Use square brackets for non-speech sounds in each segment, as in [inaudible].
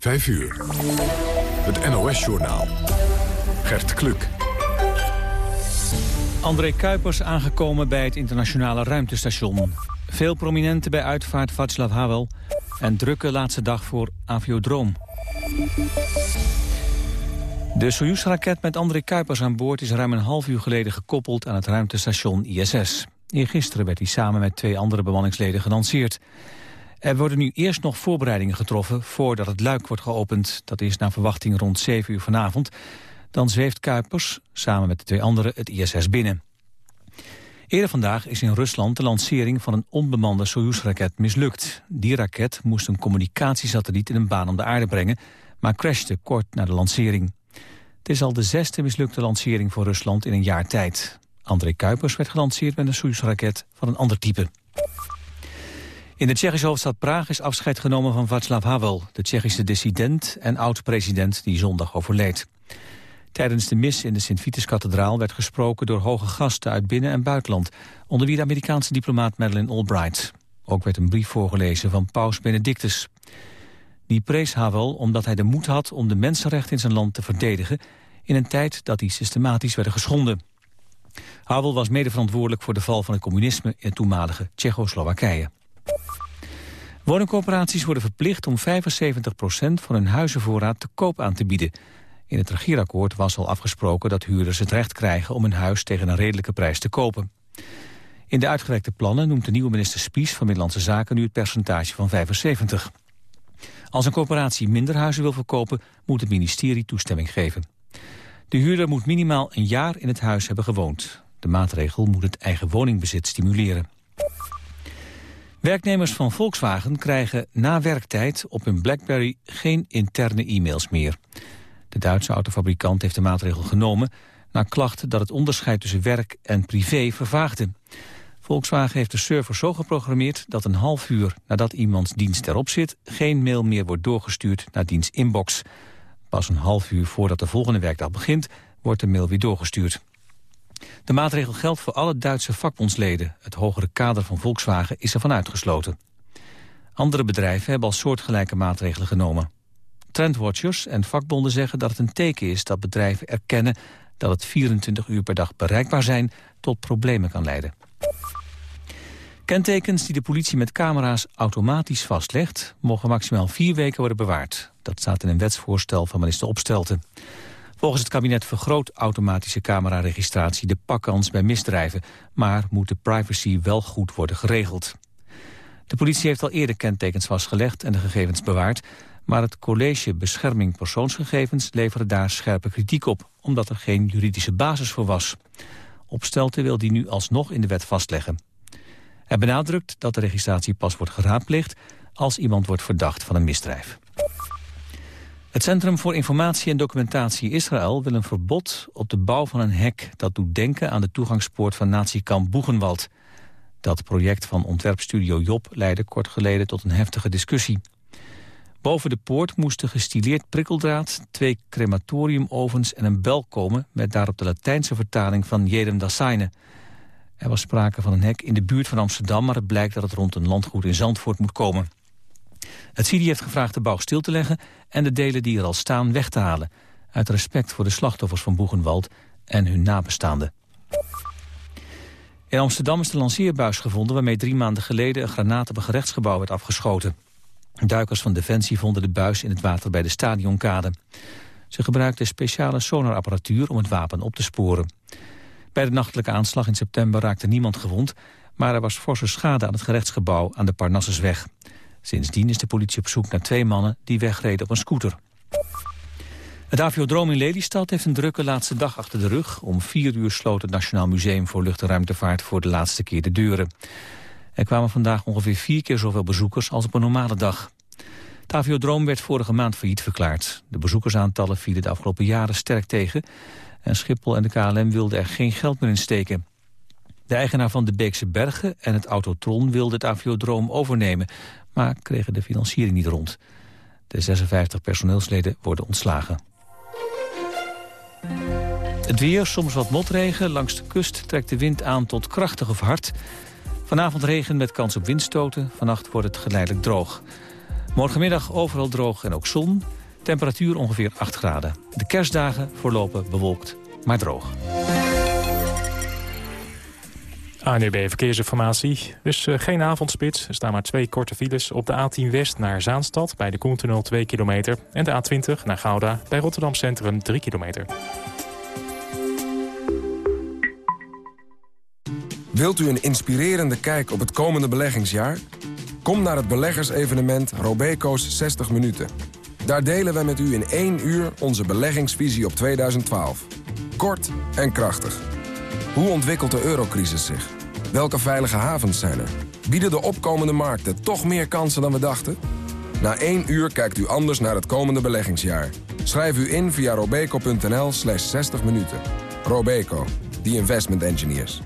5 uur. Het NOS-journaal. Gert Kluk. André Kuipers aangekomen bij het internationale ruimtestation. Veel prominenten bij uitvaart Václav Havel. En drukke laatste dag voor Aviodroom. De Soyuz-raket met André Kuipers aan boord is ruim een half uur geleden gekoppeld aan het ruimtestation ISS. Eergisteren werd hij samen met twee andere bemanningsleden gelanceerd. Er worden nu eerst nog voorbereidingen getroffen voordat het luik wordt geopend. Dat is naar verwachting rond 7 uur vanavond. Dan zweeft Kuipers samen met de twee anderen het ISS binnen. Eerder vandaag is in Rusland de lancering van een onbemande Soyuz-raket mislukt. Die raket moest een communicatiesatelliet in een baan om de aarde brengen, maar crashte kort na de lancering. Het is al de zesde mislukte lancering voor Rusland in een jaar tijd. André Kuipers werd gelanceerd met een Soyuz-raket van een ander type. In de Tsjechische hoofdstad Praag is afscheid genomen van Václav Havel... de Tsjechische dissident en oud-president die zondag overleed. Tijdens de mis in de Sint-Vitus-kathedraal werd gesproken door hoge gasten uit binnen- en buitenland, onder wie de Amerikaanse diplomaat Madeleine Albright. Ook werd een brief voorgelezen van paus Benedictus. Die prees Havel omdat hij de moed had om de mensenrechten in zijn land te verdedigen in een tijd dat die systematisch werden geschonden. Havel was mede verantwoordelijk voor de val van het communisme in toenmalige Tsjechoslowakije. Woningcorporaties worden verplicht om 75% van hun huizenvoorraad te koop aan te bieden. In het regeerakkoord was al afgesproken dat huurders het recht krijgen om een huis tegen een redelijke prijs te kopen. In de uitgewerkte plannen noemt de nieuwe minister Spies van Middellandse Zaken nu het percentage van 75. Als een corporatie minder huizen wil verkopen, moet het ministerie toestemming geven. De huurder moet minimaal een jaar in het huis hebben gewoond. De maatregel moet het eigen woningbezit stimuleren. Werknemers van Volkswagen krijgen na werktijd op hun BlackBerry geen interne e-mails meer. De Duitse autofabrikant heeft de maatregel genomen... na klachten dat het onderscheid tussen werk en privé vervaagde. Volkswagen heeft de server zo geprogrammeerd dat een half uur nadat iemands dienst erop zit... geen mail meer wordt doorgestuurd naar diens inbox. Pas een half uur voordat de volgende werkdag begint... wordt de mail weer doorgestuurd. De maatregel geldt voor alle Duitse vakbondsleden. Het hogere kader van Volkswagen is ervan uitgesloten. Andere bedrijven hebben al soortgelijke maatregelen genomen. Trendwatchers en vakbonden zeggen dat het een teken is dat bedrijven erkennen dat het 24 uur per dag bereikbaar zijn tot problemen kan leiden. Kentekens die de politie met camera's automatisch vastlegt... mogen maximaal vier weken worden bewaard. Dat staat in een wetsvoorstel van minister Opstelten. Volgens het kabinet vergroot automatische cameraregistratie de pakkans bij misdrijven... maar moet de privacy wel goed worden geregeld. De politie heeft al eerder kentekens vastgelegd en de gegevens bewaard... maar het College Bescherming Persoonsgegevens leverde daar scherpe kritiek op... omdat er geen juridische basis voor was. Opstelten wil die nu alsnog in de wet vastleggen. Hij benadrukt dat de registratie pas wordt geraadpleegd... als iemand wordt verdacht van een misdrijf. Het Centrum voor Informatie en Documentatie Israël wil een verbod op de bouw van een hek dat doet denken aan de toegangspoort van natiekamp Boegenwald. Dat project van ontwerpstudio Job leidde kort geleden tot een heftige discussie. Boven de poort moesten gestileerd prikkeldraad, twee crematoriumovens en een bel komen met daarop de Latijnse vertaling van Jedem Dassaine. Er was sprake van een hek in de buurt van Amsterdam, maar het blijkt dat het rond een landgoed in Zandvoort moet komen. Het CIDI heeft gevraagd de bouw stil te leggen en de delen die er al staan weg te halen. Uit respect voor de slachtoffers van Boegenwald en hun nabestaanden. In Amsterdam is de lanceerbuis gevonden waarmee drie maanden geleden een granaat op een gerechtsgebouw werd afgeschoten. Duikers van Defensie vonden de buis in het water bij de stadionkade. Ze gebruikten speciale sonarapparatuur om het wapen op te sporen. Bij de nachtelijke aanslag in september raakte niemand gewond... maar er was forse schade aan het gerechtsgebouw aan de Parnassusweg. Sindsdien is de politie op zoek naar twee mannen die wegreden op een scooter. Het aviodroom in Lelystad heeft een drukke laatste dag achter de rug. Om vier uur sloot het Nationaal Museum voor Lucht- en Ruimtevaart voor de laatste keer de deuren. Er kwamen vandaag ongeveer vier keer zoveel bezoekers als op een normale dag. Het aviodroom werd vorige maand failliet verklaard. De bezoekersaantallen vielen de afgelopen jaren sterk tegen... en Schiphol en de KLM wilden er geen geld meer in steken. De eigenaar van de Beekse Bergen en het Autotron wilden het aviodroom overnemen maar kregen de financiering niet rond. De 56 personeelsleden worden ontslagen. Het weer, soms wat motregen. Langs de kust trekt de wind aan tot krachtig of hard. Vanavond regen met kans op windstoten. Vannacht wordt het geleidelijk droog. Morgenmiddag overal droog en ook zon. Temperatuur ongeveer 8 graden. De kerstdagen voorlopen bewolkt, maar droog. ANUB Verkeersinformatie. Dus geen avondspits. Er staan maar twee korte files op de A10 West naar Zaanstad... bij de Koentunnel 2 kilometer. En de A20 naar Gouda bij Rotterdam Centrum 3 kilometer. Wilt u een inspirerende kijk op het komende beleggingsjaar? Kom naar het beleggersevenement Robeco's 60 Minuten. Daar delen we met u in één uur onze beleggingsvisie op 2012. Kort en krachtig. Hoe ontwikkelt de eurocrisis zich? Welke veilige havens zijn er? Bieden de opkomende markten toch meer kansen dan we dachten? Na één uur kijkt u anders naar het komende beleggingsjaar. Schrijf u in via robeco.nl slash 60 minuten. Robeco, the investment engineers.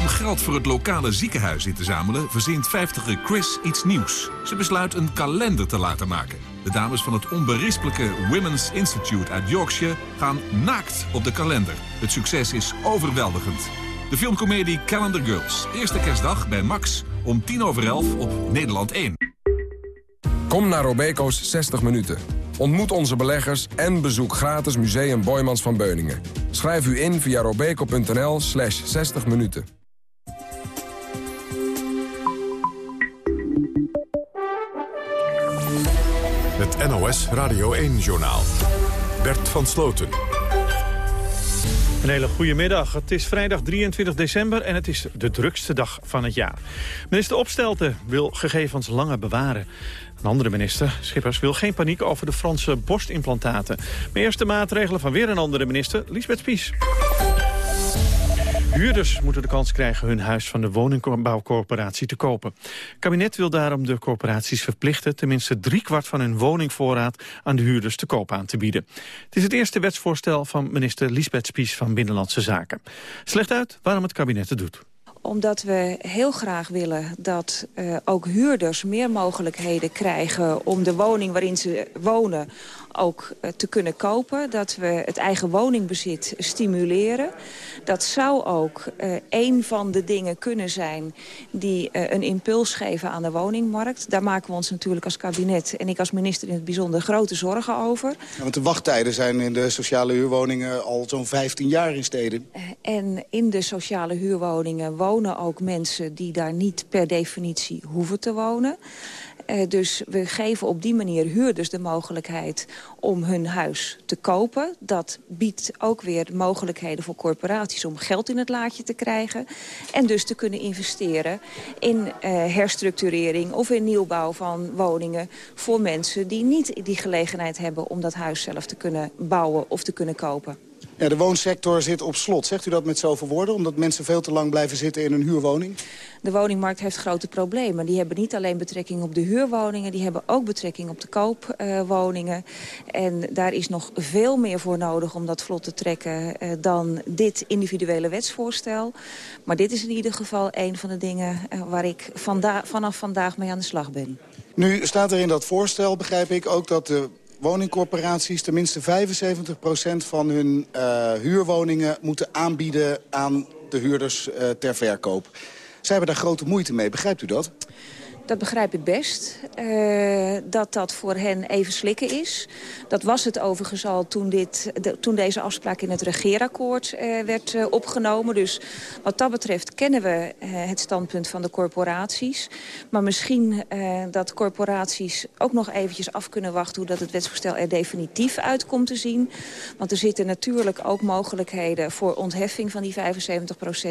Om geld voor het lokale ziekenhuis in te zamelen... verzint 50 Chris iets nieuws. Ze besluit een kalender te laten maken. De dames van het onberispelijke Women's Institute uit Yorkshire... gaan naakt op de kalender. Het succes is overweldigend. De filmcomedie Calendar Girls. Eerste kerstdag bij Max om tien over elf op Nederland 1. Kom naar Robeco's 60 minuten. Ontmoet onze beleggers en bezoek gratis Museum Boymans van Beuningen. Schrijf u in via robeco.nl slash 60 minuten. Radio 1-journaal. Bert van Sloten. Een hele goede middag. Het is vrijdag 23 december en het is de drukste dag van het jaar. Minister Opstelten wil gegevens langer bewaren. Een andere minister, Schippers, wil geen paniek over de Franse borstimplantaten. Maar eerste maatregelen van weer een andere minister, Lisbeth Spies. Huurders moeten de kans krijgen hun huis van de woningbouwcorporatie te kopen. Het kabinet wil daarom de corporaties verplichten... tenminste driekwart van hun woningvoorraad aan de huurders te koop aan te bieden. Het is het eerste wetsvoorstel van minister Lisbeth Spies van Binnenlandse Zaken. Slecht uit waarom het kabinet het doet omdat we heel graag willen dat uh, ook huurders meer mogelijkheden krijgen... om de woning waarin ze wonen ook uh, te kunnen kopen. Dat we het eigen woningbezit stimuleren. Dat zou ook uh, een van de dingen kunnen zijn die uh, een impuls geven aan de woningmarkt. Daar maken we ons natuurlijk als kabinet en ik als minister in het bijzonder grote zorgen over. Ja, want de wachttijden zijn in de sociale huurwoningen al zo'n 15 jaar in steden. En in de sociale huurwoningen wonen ook mensen die daar niet per definitie hoeven te wonen. Uh, dus we geven op die manier huurders de mogelijkheid om hun huis te kopen. Dat biedt ook weer mogelijkheden voor corporaties om geld in het laadje te krijgen. En dus te kunnen investeren in uh, herstructurering of in nieuwbouw van woningen... voor mensen die niet die gelegenheid hebben om dat huis zelf te kunnen bouwen of te kunnen kopen. Ja, de woonsector zit op slot. Zegt u dat met zoveel woorden? Omdat mensen veel te lang blijven zitten in een huurwoning? De woningmarkt heeft grote problemen. Die hebben niet alleen betrekking op de huurwoningen... die hebben ook betrekking op de koopwoningen. Uh, en daar is nog veel meer voor nodig om dat vlot te trekken... Uh, dan dit individuele wetsvoorstel. Maar dit is in ieder geval een van de dingen... Uh, waar ik vanda vanaf vandaag mee aan de slag ben. Nu staat er in dat voorstel, begrijp ik, ook dat de woningcorporaties tenminste 75% van hun uh, huurwoningen moeten aanbieden aan de huurders uh, ter verkoop. Zij hebben daar grote moeite mee, begrijpt u dat? Dat begrijp ik best, uh, dat dat voor hen even slikken is. Dat was het overigens al toen, dit, toen deze afspraak in het regeerakkoord uh, werd uh, opgenomen. Dus wat dat betreft kennen we het standpunt van de corporaties. Maar misschien dat corporaties ook nog eventjes af kunnen wachten... hoe dat het wetsvoorstel er definitief uit komt te zien. Want er zitten natuurlijk ook mogelijkheden voor ontheffing van die 75%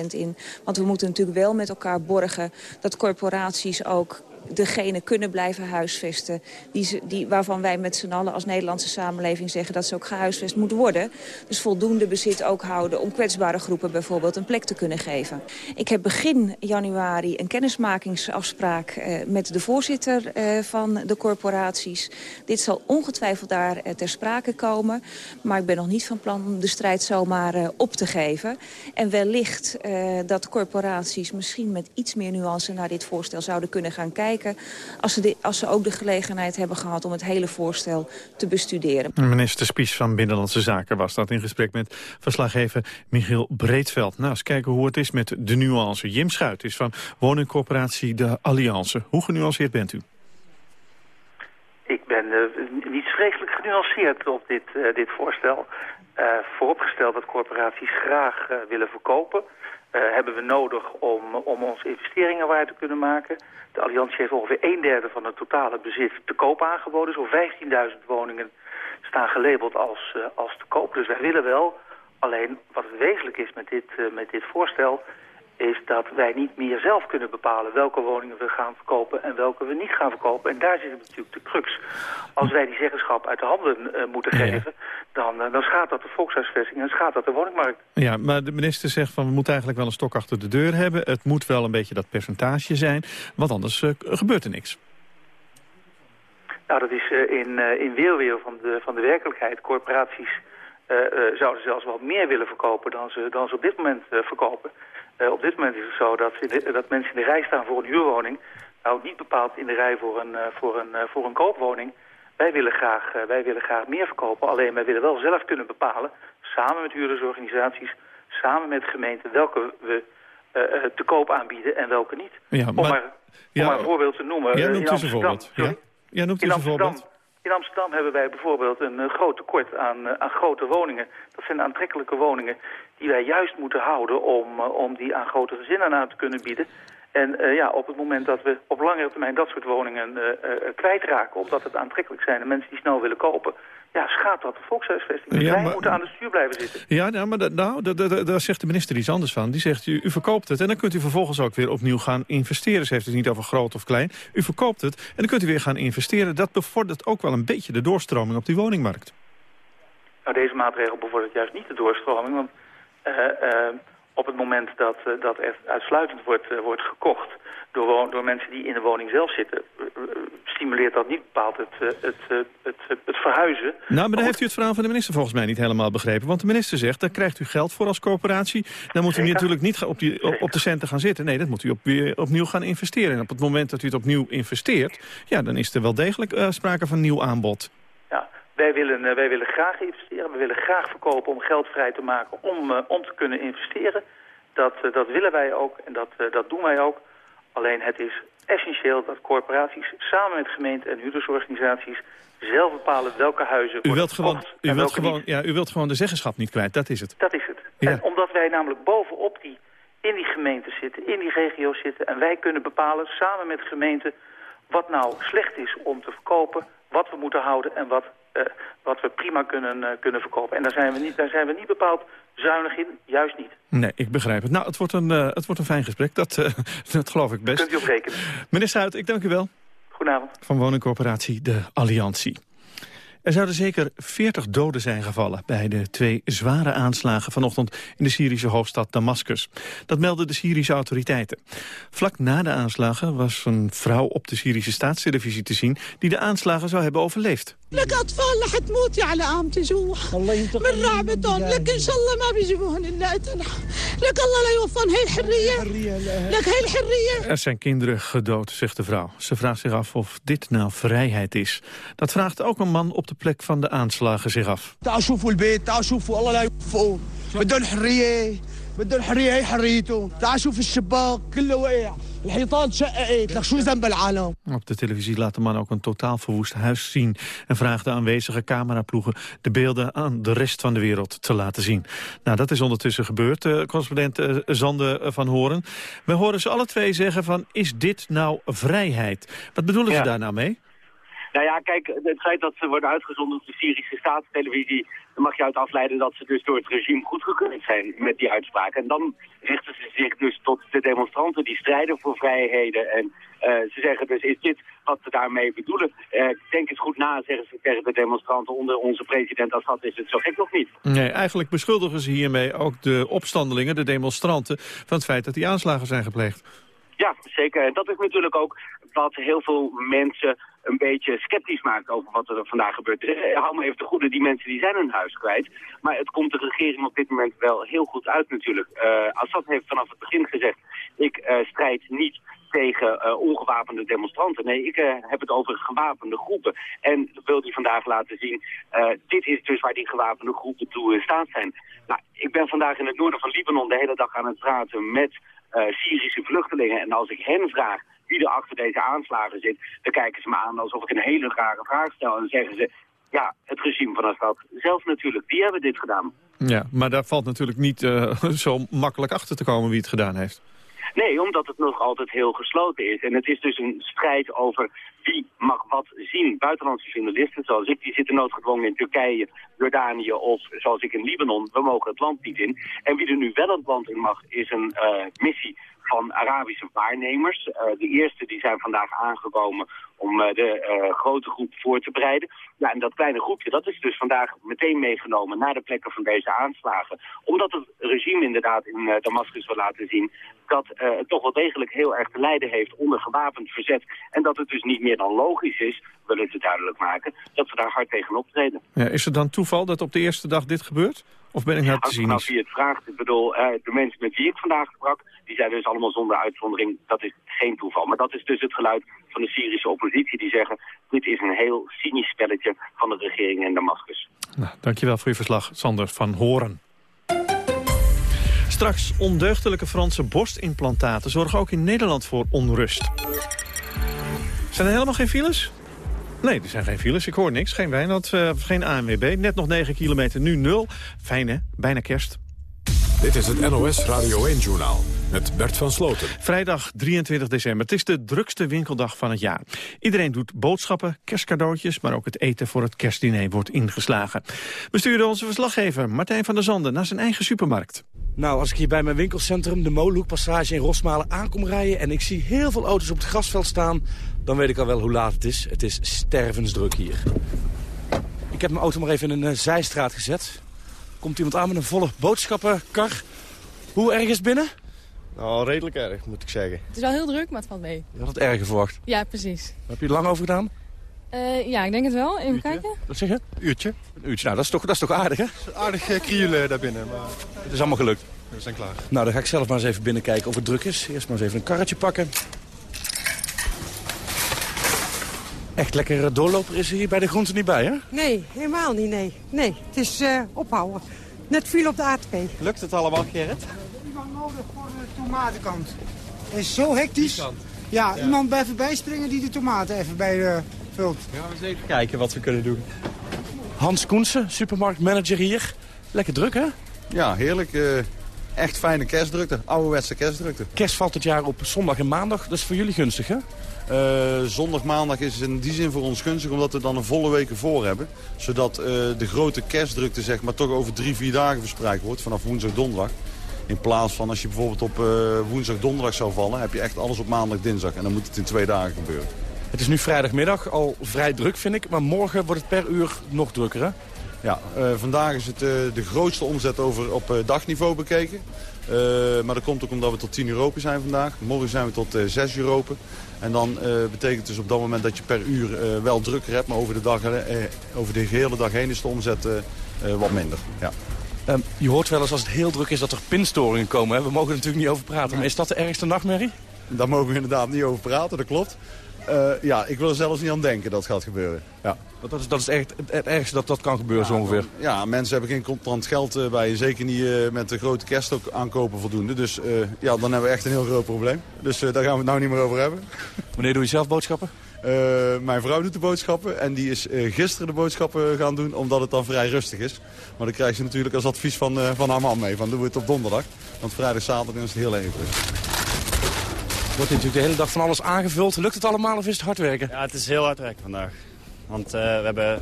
in. Want we moeten natuurlijk wel met elkaar borgen dat corporaties ook degene kunnen blijven huisvesten... Die ze, die, waarvan wij met z'n allen als Nederlandse samenleving zeggen... dat ze ook gehuisvest moeten worden. Dus voldoende bezit ook houden om kwetsbare groepen bijvoorbeeld een plek te kunnen geven. Ik heb begin januari een kennismakingsafspraak uh, met de voorzitter uh, van de corporaties. Dit zal ongetwijfeld daar uh, ter sprake komen. Maar ik ben nog niet van plan om de strijd zomaar op te geven. En wellicht dat corporaties misschien met iets meer nuance naar dit voorstel zouden kunnen gaan kijken kijken als ze, als ze ook de gelegenheid hebben gehad... om het hele voorstel te bestuderen. Minister Spies van Binnenlandse Zaken was dat in gesprek met verslaggever Michiel Breedveld. Nou, eens kijken hoe het is met de nuance. Jim Schuit is van woningcorporatie De Alliance. Hoe genuanceerd bent u? Ik ben uh, niet vreselijk genuanceerd op dit, uh, dit voorstel. Uh, vooropgesteld dat corporaties graag willen verkopen... hebben we nodig om, om onze investeringen waar te kunnen maken. De Alliantie heeft ongeveer een derde van het totale bezit te koop aangeboden. Zo'n 15.000 woningen staan gelabeld als, als te koop. Dus wij willen wel. Alleen wat wezenlijk is met dit, met dit voorstel is dat wij niet meer zelf kunnen bepalen welke woningen we gaan verkopen en welke we niet gaan verkopen. En daar zit natuurlijk de crux. Als wij die zeggenschap uit de handen uh, moeten geven, dan, uh, dan schaadt dat de volkshuisvesting en schaadt dat de woningmarkt. Ja, maar de minister zegt van we moeten eigenlijk wel een stok achter de deur hebben. Het moet wel een beetje dat percentage zijn, want anders uh, gebeurt er niks. Nou, dat is in, in weerweer van de, van de werkelijkheid. Corporaties zouden zelfs wel meer willen verkopen dan ze, dan ze op dit moment verkopen. Uh, op dit moment is het zo dat, dat, mensen in de rij staan voor een huurwoning. Nou, niet bepaald in de rij voor een, voor een, voor een koopwoning. Wij willen, graag, wij willen graag meer verkopen. Alleen wij willen wel zelf kunnen bepalen, samen met huurdersorganisaties, samen met gemeenten, welke we te koop aanbieden en welke niet. Ja, maar, om, maar, om maar een voorbeeld te noemen. Ja, noemt een voorbeeld. Ja? Ja, noemt u een voorbeeld. In Amsterdam hebben wij bijvoorbeeld een uh, groot tekort aan, uh, aan grote woningen. Dat zijn aantrekkelijke woningen die wij juist moeten houden om, uh, om die aan grote gezinnen aan te kunnen bieden. En ja, op het moment dat we op langere termijn dat soort woningen kwijtraken... omdat het aantrekkelijk zijn en mensen die snel willen kopen ja, schaadt dat de volkshuisvesting. Dus ja, wij moeten aan de stuur blijven zitten. Ja, nou, maar nou, daar zegt de minister iets anders van. Die zegt, u, u, verkoopt het en dan kunt u vervolgens ook weer opnieuw gaan investeren. Ze heeft het niet over groot of klein. U verkoopt het en dan kunt u weer gaan investeren. Dat bevordert ook wel een beetje de doorstroming op die woningmarkt. Nou, deze maatregel bevordert juist niet de doorstroming. Want uh, uh, op het moment dat, uh, dat er uitsluitend wordt, wordt gekocht door, door mensen die in de woning zelf zitten... stimuleert dat niet bepaald het, het, het, het, verhuizen. Nou, maar dan heeft u het verhaal van de minister volgens mij niet helemaal begrepen. Want de minister zegt, daar krijgt u geld voor als coöperatie. Dan moet u natuurlijk niet op, die, op, op, de centen gaan zitten. Nee, dat moet u op, weer opnieuw gaan investeren. En op het moment dat u het opnieuw investeert... ja, dan is er wel degelijk uh, sprake van nieuw aanbod. Wij willen, uh, wij willen graag investeren. We willen graag verkopen om geld vrij te maken om, uh, om te kunnen investeren. Dat, dat willen wij ook en dat, dat doen wij ook. Alleen het is essentieel dat corporaties samen met gemeenten en huurdersorganisaties zelf bepalen welke huizen u wilt gewoon, u wilt gewoon, Ja, u wilt gewoon de zeggenschap niet kwijt, dat is het. Dat is het. Ja. En omdat wij namelijk bovenop die, in die gemeenten zitten, in die regio's zitten... en wij kunnen bepalen samen met gemeenten wat nou slecht is om te verkopen... wat we moeten houden en wat, wat we prima kunnen, uh, kunnen verkopen. En daar zijn, we niet, daar zijn we niet bepaald zuinig in, juist niet. Nee, ik begrijp het. Nou, het wordt een, uh, het wordt een fijn gesprek, dat, [laughs] dat geloof ik best. Kunt u op rekenen. Meneer ik dank u wel. Goedenavond. Van woningcorporatie De Alliantie. Er zouden zeker 40 doden zijn gevallen bij de twee zware aanslagen vanochtend in de Syrische hoofdstad Damascus. Dat melden de Syrische autoriteiten. Vlak na de aanslagen was een vrouw op de Syrische staatstelevisie te zien die de aanslagen zou hebben overleefd. لك أطفال رح تموت يا على عامتي جوا من رعبتهم لك إن شاء الله ما بيجيبوهن إلا قتلها لك الله لا يوفن هي الحرية لك هي الحرية Er zijn kinderen gedood, zegt de vrouw. Ze vraagt zich af of dit nou vrijheid is. Dat vraagt ook een man op de plek van de aanslagen zich af. تعالوا شوفوا البيت تعالوا شوفوا الله لا يوفقوا بدهم حرية بدهم حرية هي حريته تعال شوف الشباك كله وقع الحيطان شققت لك شو ذنب العالم Op de televisie laat de man ook een totaal verwoest huis zien... en vraagt de aanwezige cameraploegen de beelden aan de rest van de wereld te laten zien. Nou, dat is ondertussen gebeurd, uh, correspondent uh, Zande van Horen. We horen ze alle twee zeggen van, is dit nou vrijheid? Wat bedoelen ja. ze daar nou mee? Nou ja, kijk, het feit dat ze worden uitgezonden op de Syrische staatstelevisie... dan mag je uit afleiden dat ze dus door het regime goedgekeurd zijn met die uitspraak. En dan richten ze zich dus tot de demonstranten die strijden voor vrijheden. En uh, ze zeggen dus, is dit wat we daarmee bedoelen? Uh, denk eens goed na, zeggen ze tegen de demonstranten onder onze president Assad is het zo gek nog niet. Nee, eigenlijk beschuldigen ze hiermee ook de opstandelingen, de demonstranten... van het feit dat die aanslagen zijn gepleegd. Ja, zeker. En dat is natuurlijk ook wat heel veel mensen een beetje sceptisch maakt over wat er vandaag gebeurt. Uh, hou me even te goede, die mensen die zijn hun huis kwijt. Maar het komt de regering op dit moment wel heel goed uit natuurlijk. Uh, Assad heeft vanaf het begin gezegd, ik uh, strijd niet tegen ongewapende demonstranten. Nee, ik heb het over gewapende groepen. En wil die vandaag laten zien, dit is dus waar die gewapende groepen toe in staat zijn. Nou, ik ben vandaag in het noorden van Libanon de hele dag aan het praten met Syrische vluchtelingen. En als ik hen vraag wie er achter deze aanslagen zit, dan kijken ze me aan alsof ik een hele rare vraag stel. En dan zeggen ze, ja, het regime van Assad zelf natuurlijk, die hebben dit gedaan. Ja, maar daar valt natuurlijk niet [laughs] zo makkelijk achter te komen wie het gedaan heeft. Nee, omdat het nog altijd heel gesloten is. En het is dus een strijd over wie mag wat zien. Buitenlandse journalisten, zoals ik, die zitten noodgedwongen in Turkije, Jordanië of zoals ik in Libanon. We mogen het land niet in. En wie er nu wel het land in mag, is een uh, missie van Arabische waarnemers. Uh, de eerste die zijn vandaag aangekomen om uh, de uh, grote groep voor te bereiden. Ja, en dat kleine groepje, dat is dus vandaag meteen meegenomen naar de plekken van deze aanslagen. Omdat het regime inderdaad in uh, Damascus wil laten zien dat het toch wel degelijk heel erg te lijden heeft onder gewapend verzet. En dat het dus niet meer dan logisch is, willen ze duidelijk maken, dat ze daar hard tegen optreden. Ja, is het dan toeval dat op de eerste dag dit gebeurt? Of ben ik nou te zien? Als je het vraagt, ik bedoel, de mensen met wie ik vandaag sprak, die zijn dus allemaal zonder uitzondering, dat is geen toeval. Maar dat is dus het geluid van de Syrische oppositie die zeggen... dit is een heel cynisch spelletje van de regering in Damascus. Nou, dankjewel voor uw verslag, Sander van Horen. Straks ondeugdelijke Franse borstimplantaten zorgen ook in Nederland voor onrust. Zijn er helemaal geen files? Nee, er zijn geen files. Ik hoor niks. Geen Wijnand, uh, geen ANWB. Net nog 9 kilometer, nu 0. Fijn hè? Bijna kerst. Dit is het NOS Radio 1-journaal met Bert van Sloten. Vrijdag 23 december. Het is de drukste winkeldag van het jaar. Iedereen doet boodschappen, kerstcadeautjes... maar ook het eten voor het kerstdiner wordt ingeslagen. We sturen onze verslaggever Martijn van der Zanden naar zijn eigen supermarkt. Nou, als ik hier bij mijn winkelcentrum, de Moloekpassage in Rosmalen, aankom rijden... en ik zie heel veel auto's op het grasveld staan... dan weet ik al wel hoe laat het is. Het is stervensdruk hier. Ik heb mijn auto maar even in een uh, zijstraat gezet komt iemand aan met een volle boodschappenkar. Hoe erg is het binnen? Nou, redelijk erg, moet ik zeggen. Het is wel heel druk, maar het valt mee. Je had het erger verwacht? Ja, precies. Heb je er lang over gedaan? Uh, ja, ik denk het wel. Even uurtje? kijken. Wat zeg je? Uurtje. Een uurtje. Nou, dat is toch, dat is toch aardig, hè? Aardig uh, krielen daarbinnen, maar... Het is allemaal gelukt. We zijn klaar. Nou, dan ga ik zelf maar eens even binnenkijken of het druk is. Eerst maar eens even een karretje pakken. Echt lekker doorloper is er hier bij de groenten niet bij, hè? Nee, helemaal niet, nee. Nee, het is uh, ophouden. Net viel op de ATP. Lukt het allemaal, Gerrit? Iemand nodig voor de tomatenkant. Het is zo hectisch. Ja, ja, iemand bij even bijspringen die de tomaten even bij uh, vult. Ja, we eens even kijken wat we kunnen doen. Hans Koensen, supermarktmanager hier. Lekker druk, hè? Ja, heerlijk. Uh, echt fijne kerstdrukte. Ouderwetse kerstdrukte. Kerst valt het jaar op zondag en maandag. Dat is voor jullie gunstig, hè? Uh, zondag, maandag is in die zin voor ons gunstig omdat we dan een volle week voor hebben. Zodat uh, de grote kerstdrukte zeg maar, toch over drie, vier dagen verspreid wordt vanaf woensdag, donderdag. In plaats van als je bijvoorbeeld op uh, woensdag, donderdag zou vallen, heb je echt alles op maandag, dinsdag. En dan moet het in twee dagen gebeuren. Het is nu vrijdagmiddag, al vrij druk vind ik. Maar morgen wordt het per uur nog drukker, hè? Ja, vandaag is het de grootste omzet over op dagniveau bekeken. maar dat komt ook omdat we tot 10 euro zijn vandaag. Morgen zijn we tot 6 euro. En dan uh, betekent dus op dat moment dat je per uur uh, wel drukker hebt. Maar over de, dag, uh, over de hele dag heen is de omzet wat minder. Ja. Um, je hoort wel eens als het heel druk is dat er pinstoringen komen. Hè? We mogen er natuurlijk niet over praten. Maar is dat de ergste nachtmerrie? Daar mogen we inderdaad niet over praten, dat klopt. Ja, ik wil er zelfs niet aan denken dat het gaat gebeuren. Ja. Dat is, dat is echt het ergste dat dat kan gebeuren ja, zo ongeveer. Dan, ja, mensen hebben geen contant geld bij je. Zeker niet uh, met de grote kerst ook aankopen voldoende. Dus uh, ja, dan hebben we echt een heel groot probleem. Dus uh, daar gaan we het nou niet meer over hebben. Wanneer doe je zelf boodschappen? mijn vrouw doet de boodschappen en die is gisteren de boodschappen gaan doen omdat het dan vrij rustig is. Maar dan krijg je natuurlijk als advies van, van haar man mee. Van doen we het op donderdag. Want vrijdag, zaterdag is het heel even. Wordt natuurlijk de hele dag van alles aangevuld. Lukt het allemaal of is het hard werken? Ja, het is heel hard werken vandaag. Want uh, we hebben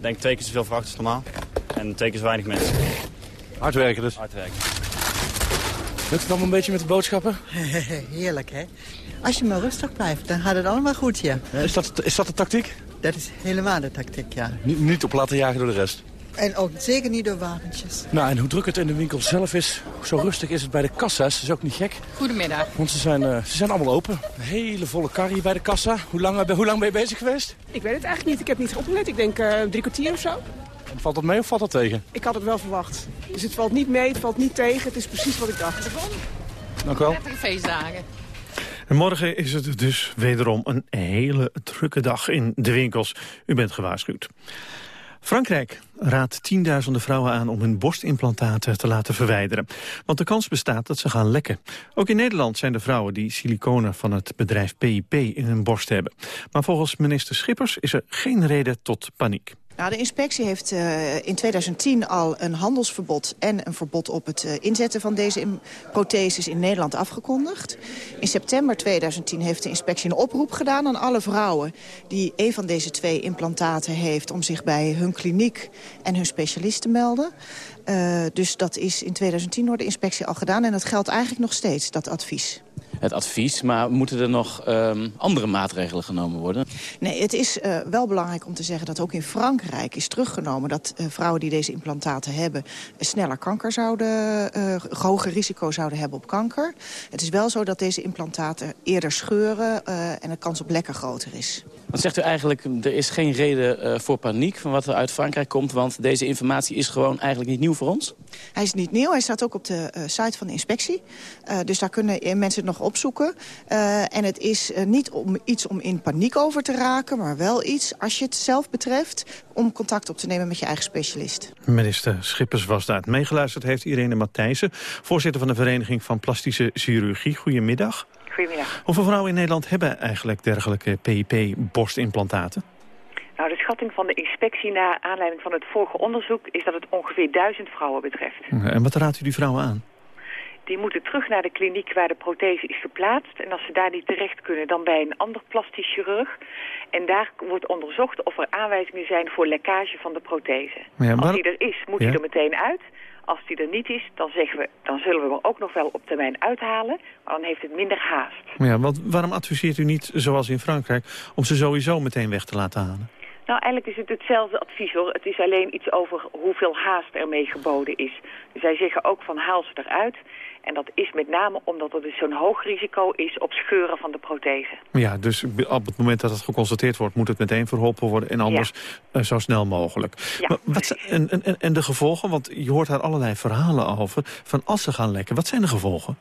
denk ik twee keer zoveel vracht als normaal. En twee keer zo weinig mensen. Hard werken dus? Hard werken. Lukt het allemaal een beetje met de boodschappen? [laughs] Heerlijk, hè? Als je maar rustig blijft, dan gaat het allemaal goed, ja. Is dat, is dat de tactiek? Dat is helemaal de tactiek, ja. Niet op laten jagen door de rest? En ook zeker niet door wagentjes. Nou, en hoe druk het in de winkel zelf is, zo rustig is het bij de kassa's. Dat is ook niet gek. Goedemiddag. Want ze zijn, eh, ze zijn allemaal open. Een hele volle kar hier bij de kassa. Hoe lang, eh, hoe lang ben je bezig geweest? Ik weet het eigenlijk niet. Ik heb niet opgelet. Ik denk eh, drie kwartier of zo. En valt dat mee of valt dat tegen? Ik had het wel verwacht. Dus het valt niet mee, het valt niet tegen. Het is precies wat ik dacht. Dank u wel. Prettige feestdagen. En morgen is het dus wederom een hele drukke dag in de winkels. U bent gewaarschuwd. Frankrijk raadt tienduizenden vrouwen aan om hun borstimplantaten te laten verwijderen. Want de kans bestaat dat ze gaan lekken. Ook in Nederland zijn er vrouwen die siliconen van het bedrijf PIP in hun borst hebben. Maar volgens minister Schippers is er geen reden tot paniek. Nou, de inspectie heeft uh, in 2010 al een handelsverbod en een verbod op het uh, inzetten van deze in protheses in Nederland afgekondigd. In september 2010 heeft de inspectie een oproep gedaan aan alle vrouwen die een van deze twee implantaten heeft om zich bij hun kliniek en hun specialist te melden. Uh, dus dat is in 2010 door de inspectie al gedaan en dat geldt eigenlijk nog steeds, dat advies het advies. Maar moeten er nog um, andere maatregelen genomen worden? Nee, het is uh, wel belangrijk om te zeggen dat ook in Frankrijk is teruggenomen... dat uh, vrouwen die deze implantaten hebben sneller kanker zouden... Uh, hoger risico zouden hebben op kanker. Het is wel zo dat deze implantaten eerder scheuren en de kans op lekker groter is. Wat zegt u eigenlijk, er is geen reden voor paniek van wat er uit Frankrijk komt... want deze informatie is gewoon eigenlijk niet nieuw voor ons? Hij is niet nieuw, hij staat ook op de site van de inspectie. Dus daar kunnen mensen nog opzoeken. en het is niet om iets om in paniek over te raken... maar wel iets, als je het zelf betreft... om contact op te nemen met je eigen specialist. Minister Schippers was daar. Meegeluisterd heeft Irene Matthijssen... voorzitter van de Vereniging van Plastische Chirurgie. Goedemiddag. Goedemiddag. Hoeveel vrouwen in Nederland hebben eigenlijk dergelijke PIP-borstimplantaten? Nou, de schatting van de inspectie na aanleiding van het vorige onderzoek... is dat het ongeveer duizend vrouwen betreft. En wat raadt u die vrouwen aan? Die moeten terug naar de kliniek waar de prothese is geplaatst. En als ze daar niet terecht kunnen, dan bij een ander plastisch chirurg. En daar wordt onderzocht of er aanwijzingen zijn voor lekkage van de prothese. Ja, maar... Als die er is, moet ja. die er meteen uit. Als die er niet is, dan zeggen we, dan zullen we hem ook nog wel op termijn uithalen. Maar dan heeft het minder haast. Ja, want waarom adviseert u niet, zoals in Frankrijk, om ze sowieso meteen weg te laten halen? Nou, eigenlijk is het hetzelfde advies hoor. Het is alleen iets over hoeveel haast ermee geboden is. Dus zij zeggen ook van haal ze eruit. En dat is met name omdat er dus zo'n hoog risico is op scheuren van de prothese. Ja, dus op het moment dat het geconstateerd wordt... moet het meteen verholpen worden en anders ja. uh, zo snel mogelijk. Ja, maar wat, en, en, en de gevolgen, want je hoort daar allerlei verhalen over... van als ze gaan lekken, wat zijn de gevolgen?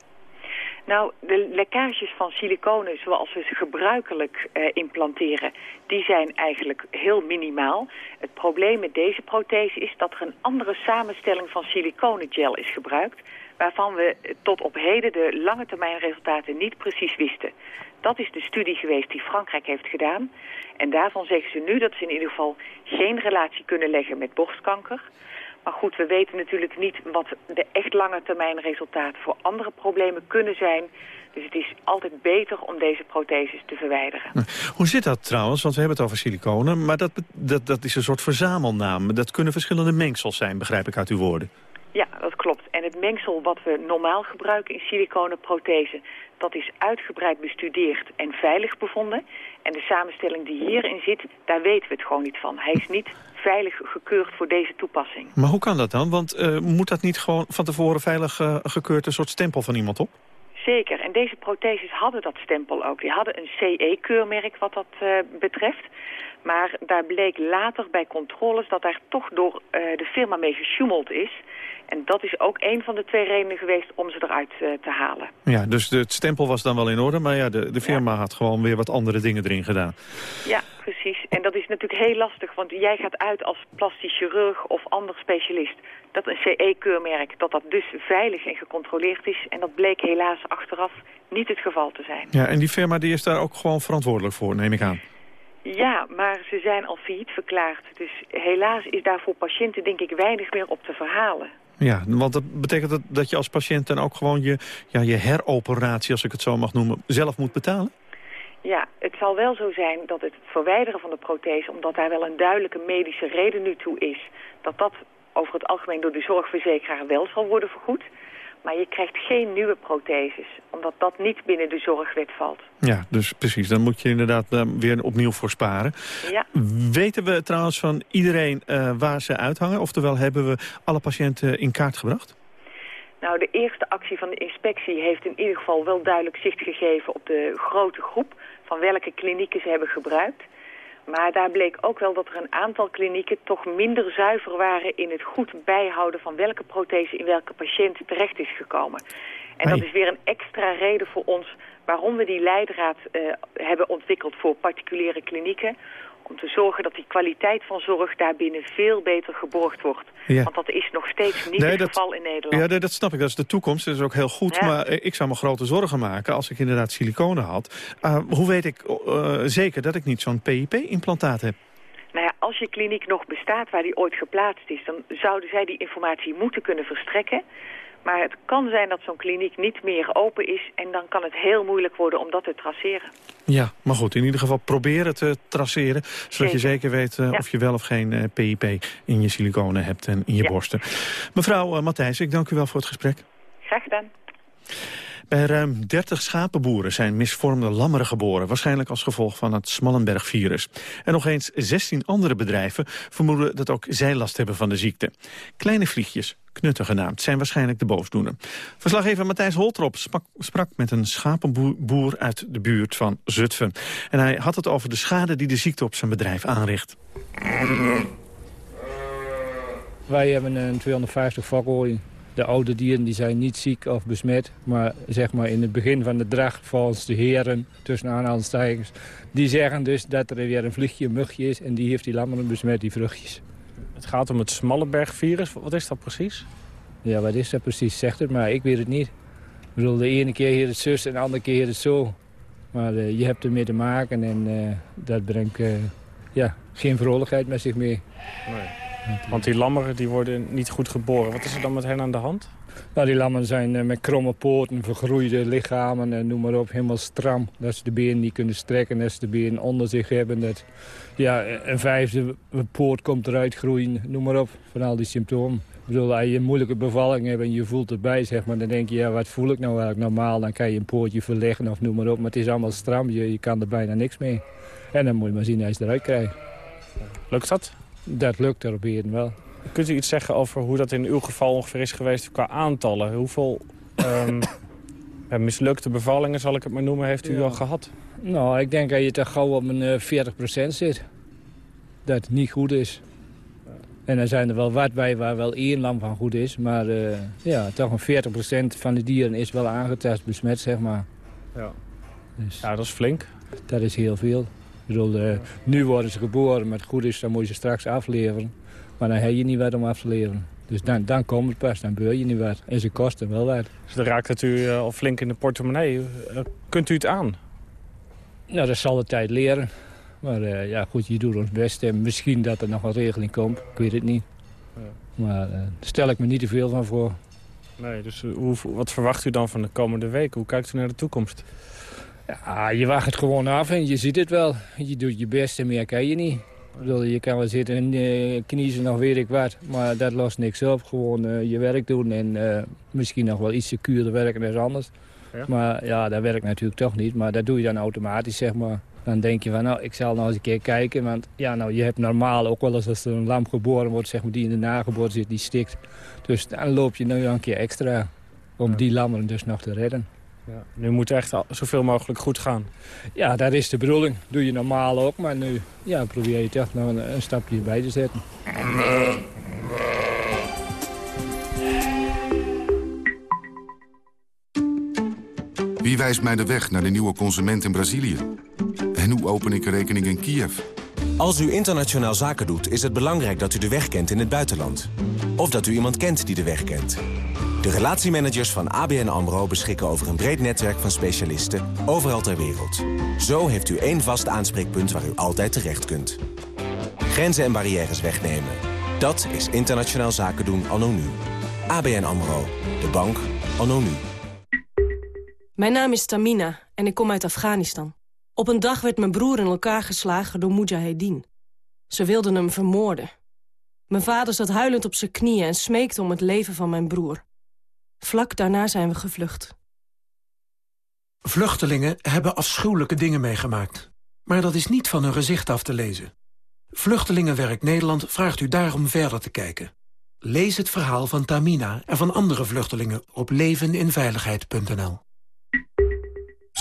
Nou, de lekkages van siliconen zoals we ze gebruikelijk uh, implanteren, die zijn eigenlijk heel minimaal. Het probleem met deze prothese is dat er een andere samenstelling van siliconengel is gebruikt, waarvan we tot op heden de lange termijn resultaten niet precies wisten. Dat is de studie geweest die Frankrijk heeft gedaan. En daarvan zeggen ze nu dat ze in ieder geval geen relatie kunnen leggen met borstkanker. Maar goed, we weten natuurlijk niet wat de echt lange termijn resultaten voor andere problemen kunnen zijn. Dus het is altijd beter om deze protheses te verwijderen. Hoe zit dat trouwens? Want we hebben het over siliconen, maar dat, dat, dat is een soort verzamelnaam. Dat kunnen verschillende mengsels zijn, begrijp ik uit uw woorden. Ja, dat klopt. Het mengsel wat we normaal gebruiken in siliconenprothesen... dat is uitgebreid bestudeerd en veilig bevonden. En de samenstelling die hierin zit, daar weten we het gewoon niet van. Hij is niet veilig gekeurd voor deze toepassing. Maar hoe kan dat dan? Want uh, moet dat niet gewoon van tevoren veilig uh, gekeurd een soort stempel van iemand op? Zeker. En deze protheses hadden dat stempel ook. Die hadden een CE-keurmerk wat dat uh, betreft. Maar daar bleek later bij controles dat daar toch door uh, de firma mee gesjoemeld is. En dat is ook een van de twee redenen geweest om ze eruit uh, te halen. Ja, dus de, het stempel was dan wel in orde, maar ja, de, de firma ja. had gewoon weer wat andere dingen erin gedaan. Ja, precies. En dat is natuurlijk heel lastig, want jij gaat uit als plastisch chirurg of ander specialist dat een CE-keurmerk, dat dat dus veilig en gecontroleerd is. En dat bleek helaas achteraf niet het geval te zijn. Ja, en die firma die is daar ook gewoon verantwoordelijk voor, neem ik aan. Ja, maar ze zijn al failliet verklaard. Dus helaas is daar voor patiënten denk ik weinig meer op te verhalen. Ja, want dat betekent dat, dat je als patiënt dan ook gewoon je, ja, je heroperatie, als ik het zo mag noemen, zelf moet betalen? Ja, het zal wel zo zijn dat het verwijderen van de prothese, omdat daar wel een duidelijke medische reden nu toe is, dat dat over het algemeen door de zorgverzekeraar wel zal worden vergoed. Maar je krijgt geen nieuwe protheses, omdat dat niet binnen de zorgwet valt. Ja, dus precies. Dan moet je inderdaad uh, weer opnieuw voor sparen. Ja. Weten we trouwens van iedereen uh, waar ze uithangen? Oftewel, hebben we alle patiënten in kaart gebracht? Nou, de eerste actie van de inspectie heeft in ieder geval wel duidelijk zicht gegeven op de grote groep van welke klinieken ze hebben gebruikt. Maar daar bleek ook wel dat er een aantal klinieken toch minder zuiver waren in het goed bijhouden van welke prothese in welke patiënt terecht is gekomen. En dat is weer een extra reden voor ons waarom we die leidraad uh, hebben ontwikkeld voor particuliere klinieken om te zorgen dat die kwaliteit van zorg daarbinnen veel beter geborgd wordt. Ja. Want dat is nog steeds niet nee, het dat, geval in Nederland. Ja, nee, dat snap ik. Dat is de toekomst. Dat is ook heel goed. Ja. Maar ik zou me grote zorgen maken als ik inderdaad siliconen had. Uh, hoe weet ik uh, zeker dat ik niet zo'n PIP-implantaat heb? Nou ja, als je kliniek nog bestaat waar die ooit geplaatst is... dan zouden zij die informatie moeten kunnen verstrekken. Maar het kan zijn dat zo'n kliniek niet meer open is... en dan kan het heel moeilijk worden om dat te traceren. Ja, maar goed, in ieder geval proberen te traceren... zodat Zeker. je zeker weet uh, Ja. of je wel of geen uh, PIP in je siliconen hebt en in je Ja. borsten. Mevrouw uh, Matthijs, ik dank u wel voor het gesprek. Graag gedaan. Bij ruim 30 schapenboeren zijn misvormde lammeren geboren... waarschijnlijk als gevolg van het Smallenberg-virus. En nog eens 16 andere bedrijven vermoeden dat ook zij last hebben van de ziekte. Kleine vliegjes, knutten genaamd, zijn waarschijnlijk de boosdoener. Verslaggever Matthijs Holtrop sprak, met een schapenboer uit de buurt van Zutphen. En hij had het over de schade die de ziekte op zijn bedrijf aanricht. Wij hebben een 250 fokkooien. De oude dieren die zijn niet ziek of besmet. Maar zeg maar in het begin van de dracht volgens de heren, tussen aanhalingstekens... die zeggen dus dat er weer een vliegje, een mugje is... en die heeft die lammeren besmet, die vruchtjes. Het gaat om het Smallenberg-virus. Wat is dat precies? Ja, wat is dat precies? Zegt het maar, ik weet het niet. Ik bedoel, de ene keer heet het zus en de andere keer heet het zo. Maar uh, je hebt ermee te maken en uh, dat brengt uh, ja, geen vrolijkheid met zich mee. Nee. Want die lammeren die worden niet goed geboren. Wat is er dan met hen aan de hand? Nou, die lammeren zijn uh, met kromme poten, vergroeide lichamen en noem maar op, helemaal stram. Dat ze de benen niet kunnen strekken, dat ze de benen onder zich hebben. Dat, ja, een vijfde poot komt eruit groeien, noem maar op, van al die symptomen. Ik bedoel, als je een moeilijke bevalling hebt en je voelt erbij, zeg maar, dan denk je, ja, wat voel ik nou eigenlijk normaal? Dan kan je een pootje verleggen of noem maar op, maar het is allemaal stram, je, je kan er bijna niks mee. En dan moet je maar zien als je het eruit krijgt. Lukt dat? Dat lukt er op heden wel. Kunt u iets zeggen over hoe dat in uw geval ongeveer is geweest qua aantallen? Hoeveel um, [laughs] mislukte bevallingen, zal ik het maar noemen, heeft u Ja. al gehad? Nou, ik denk dat je toch gauw op een uh, 40% zit. Dat het niet goed is. En dan zijn er wel wat bij waar wel één lam van goed is. Maar uh, ja, toch een 40% van de dieren is wel aangetast, besmet, zeg maar. Ja. Dus ja, dat is flink. Dat is heel veel. Bedoel, uh, nu worden ze geboren, maar het goed is, dan moet je ze straks afleveren. Maar dan heb je niet wat om af te leveren. Dus dan, dan komt het pas, dan beur je niet wat. En ze kosten wel wat. Dus dan raakt het u uh, al flink in de portemonnee. Uh, kunt u het aan? Nou, dat zal de tijd leren. Maar uh, ja, goed, je doet ons best. En misschien dat er nog een regeling komt. Ik weet het niet. Ja. Maar daar stel ik me niet te veel van voor. Nee, dus hoe, wat verwacht u dan van de komende weken? Hoe kijkt u naar de toekomst? Ja, je wacht het gewoon af en je ziet het wel. Je doet je best en meer kan je niet. Bedoel, je kan wel zitten en uh, kniezen nog weet ik wat, maar dat lost niks op. Gewoon uh, je werk doen en uh, misschien nog wel iets secuurder werken dan anders. Ja? Maar ja, dat werkt natuurlijk toch niet, maar dat doe je dan automatisch, zeg maar. Dan denk je van, nou, ik zal nou eens een keer kijken. Want ja, nou, je hebt normaal ook wel eens als er een lam geboren wordt, zeg maar, die in de nageboorte zit, die stikt. Dus dan loop je nu een keer extra om ja. die lammeren dus nog te redden. Ja, nu moet het echt zoveel mogelijk goed gaan. Ja, dat is de bedoeling. Doe je normaal ook, maar nu ja, probeer je toch nog een, een stapje bij te zetten. Wie wijst mij de weg naar de nieuwe consument in Brazilië? En hoe open ik een rekening in Kiev? Als u internationaal zaken doet, is het belangrijk dat u de weg kent in het buitenland. Of dat u iemand kent die de weg kent. De relatiemanagers van ABN AMRO beschikken over een breed netwerk van specialisten overal ter wereld. Zo heeft u één vast aanspreekpunt waar u altijd terecht kunt. Grenzen en barrières wegnemen. Dat is internationaal zaken doen anno nu. ABN AMRO. De bank anno nu. Mijn naam is Tamina en ik kom uit Afghanistan. Op een dag werd mijn broer in elkaar geslagen door Mujahedin. Ze wilden hem vermoorden. Mijn vader zat huilend op zijn knieën en smeekte om het leven van mijn broer. Vlak daarna zijn we gevlucht. Vluchtelingen hebben afschuwelijke dingen meegemaakt. Maar dat is niet van hun gezicht af te lezen. Vluchtelingenwerk Nederland vraagt u daarom verder te kijken. Lees het verhaal van Tamina en van andere vluchtelingen op leveninveiligheid.nl.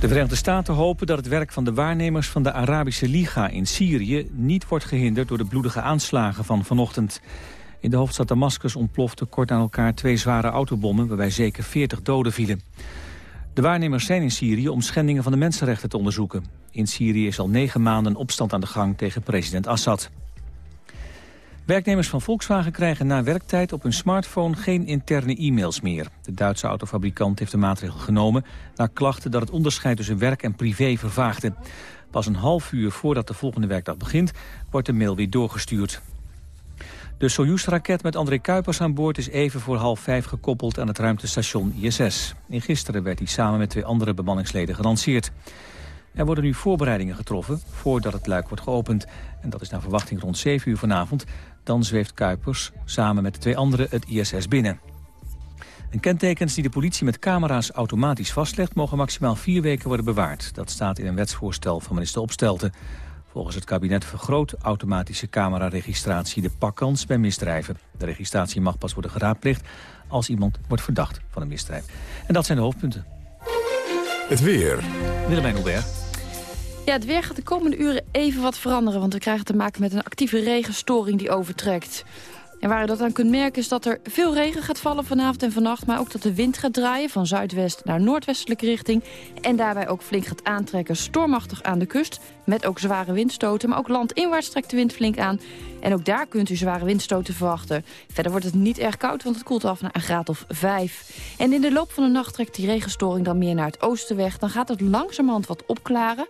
De Verenigde Staten hopen dat het werk van de waarnemers van de Arabische Liga in Syrië niet wordt gehinderd door de bloedige aanslagen van vanochtend. In de hoofdstad Damascus ontploften kort aan elkaar twee zware autobommen waarbij zeker 40 doden vielen. De waarnemers zijn in Syrië om schendingen van de mensenrechten te onderzoeken. In Syrië is al negen maanden opstand aan de gang tegen president Assad. Werknemers van Volkswagen krijgen na werktijd op hun smartphone geen interne e-mails meer. De Duitse autofabrikant heeft de maatregel genomen... na klachten dat het onderscheid tussen werk en privé vervaagde. Pas een half uur voordat de volgende werkdag begint... wordt de mail weer doorgestuurd. De Soyuz-raket met André Kuipers aan boord is even voor half vijf gekoppeld aan het ruimtestation ISS. In gisteren werd hij samen met twee andere bemanningsleden gelanceerd. Er worden nu voorbereidingen getroffen voordat het luik wordt geopend. En dat is naar verwachting rond 7 uur vanavond. Dan zweeft Kuipers samen met de twee anderen het ISS binnen. En kentekens die de politie met camera's automatisch vastlegt... mogen maximaal vier weken worden bewaard. Dat staat in een wetsvoorstel van minister Opstelten. Volgens het kabinet vergroot automatische cameraregistratie de pakkans bij misdrijven. De registratie mag pas worden geraadplicht als iemand wordt verdacht van een misdrijf. En dat zijn de hoofdpunten. Het weer. Willemijn Hubert. Ja, het weer gaat de komende uren even wat veranderen... want we krijgen te maken met een actieve regenstoring die overtrekt. En waar je dat aan kunt merken is dat er veel regen gaat vallen vanavond en vannacht... maar ook dat de wind gaat draaien van zuidwest naar noordwestelijke richting... en daarbij ook flink gaat aantrekken stormachtig aan de kust... met ook zware windstoten, maar ook landinwaarts trekt de wind flink aan... en ook daar kunt u zware windstoten verwachten. Verder wordt het niet erg koud, want het koelt af naar een graad of 5. En in de loop van de nacht trekt die regenstoring dan meer naar het oosten weg... dan gaat het langzamerhand wat opklaren...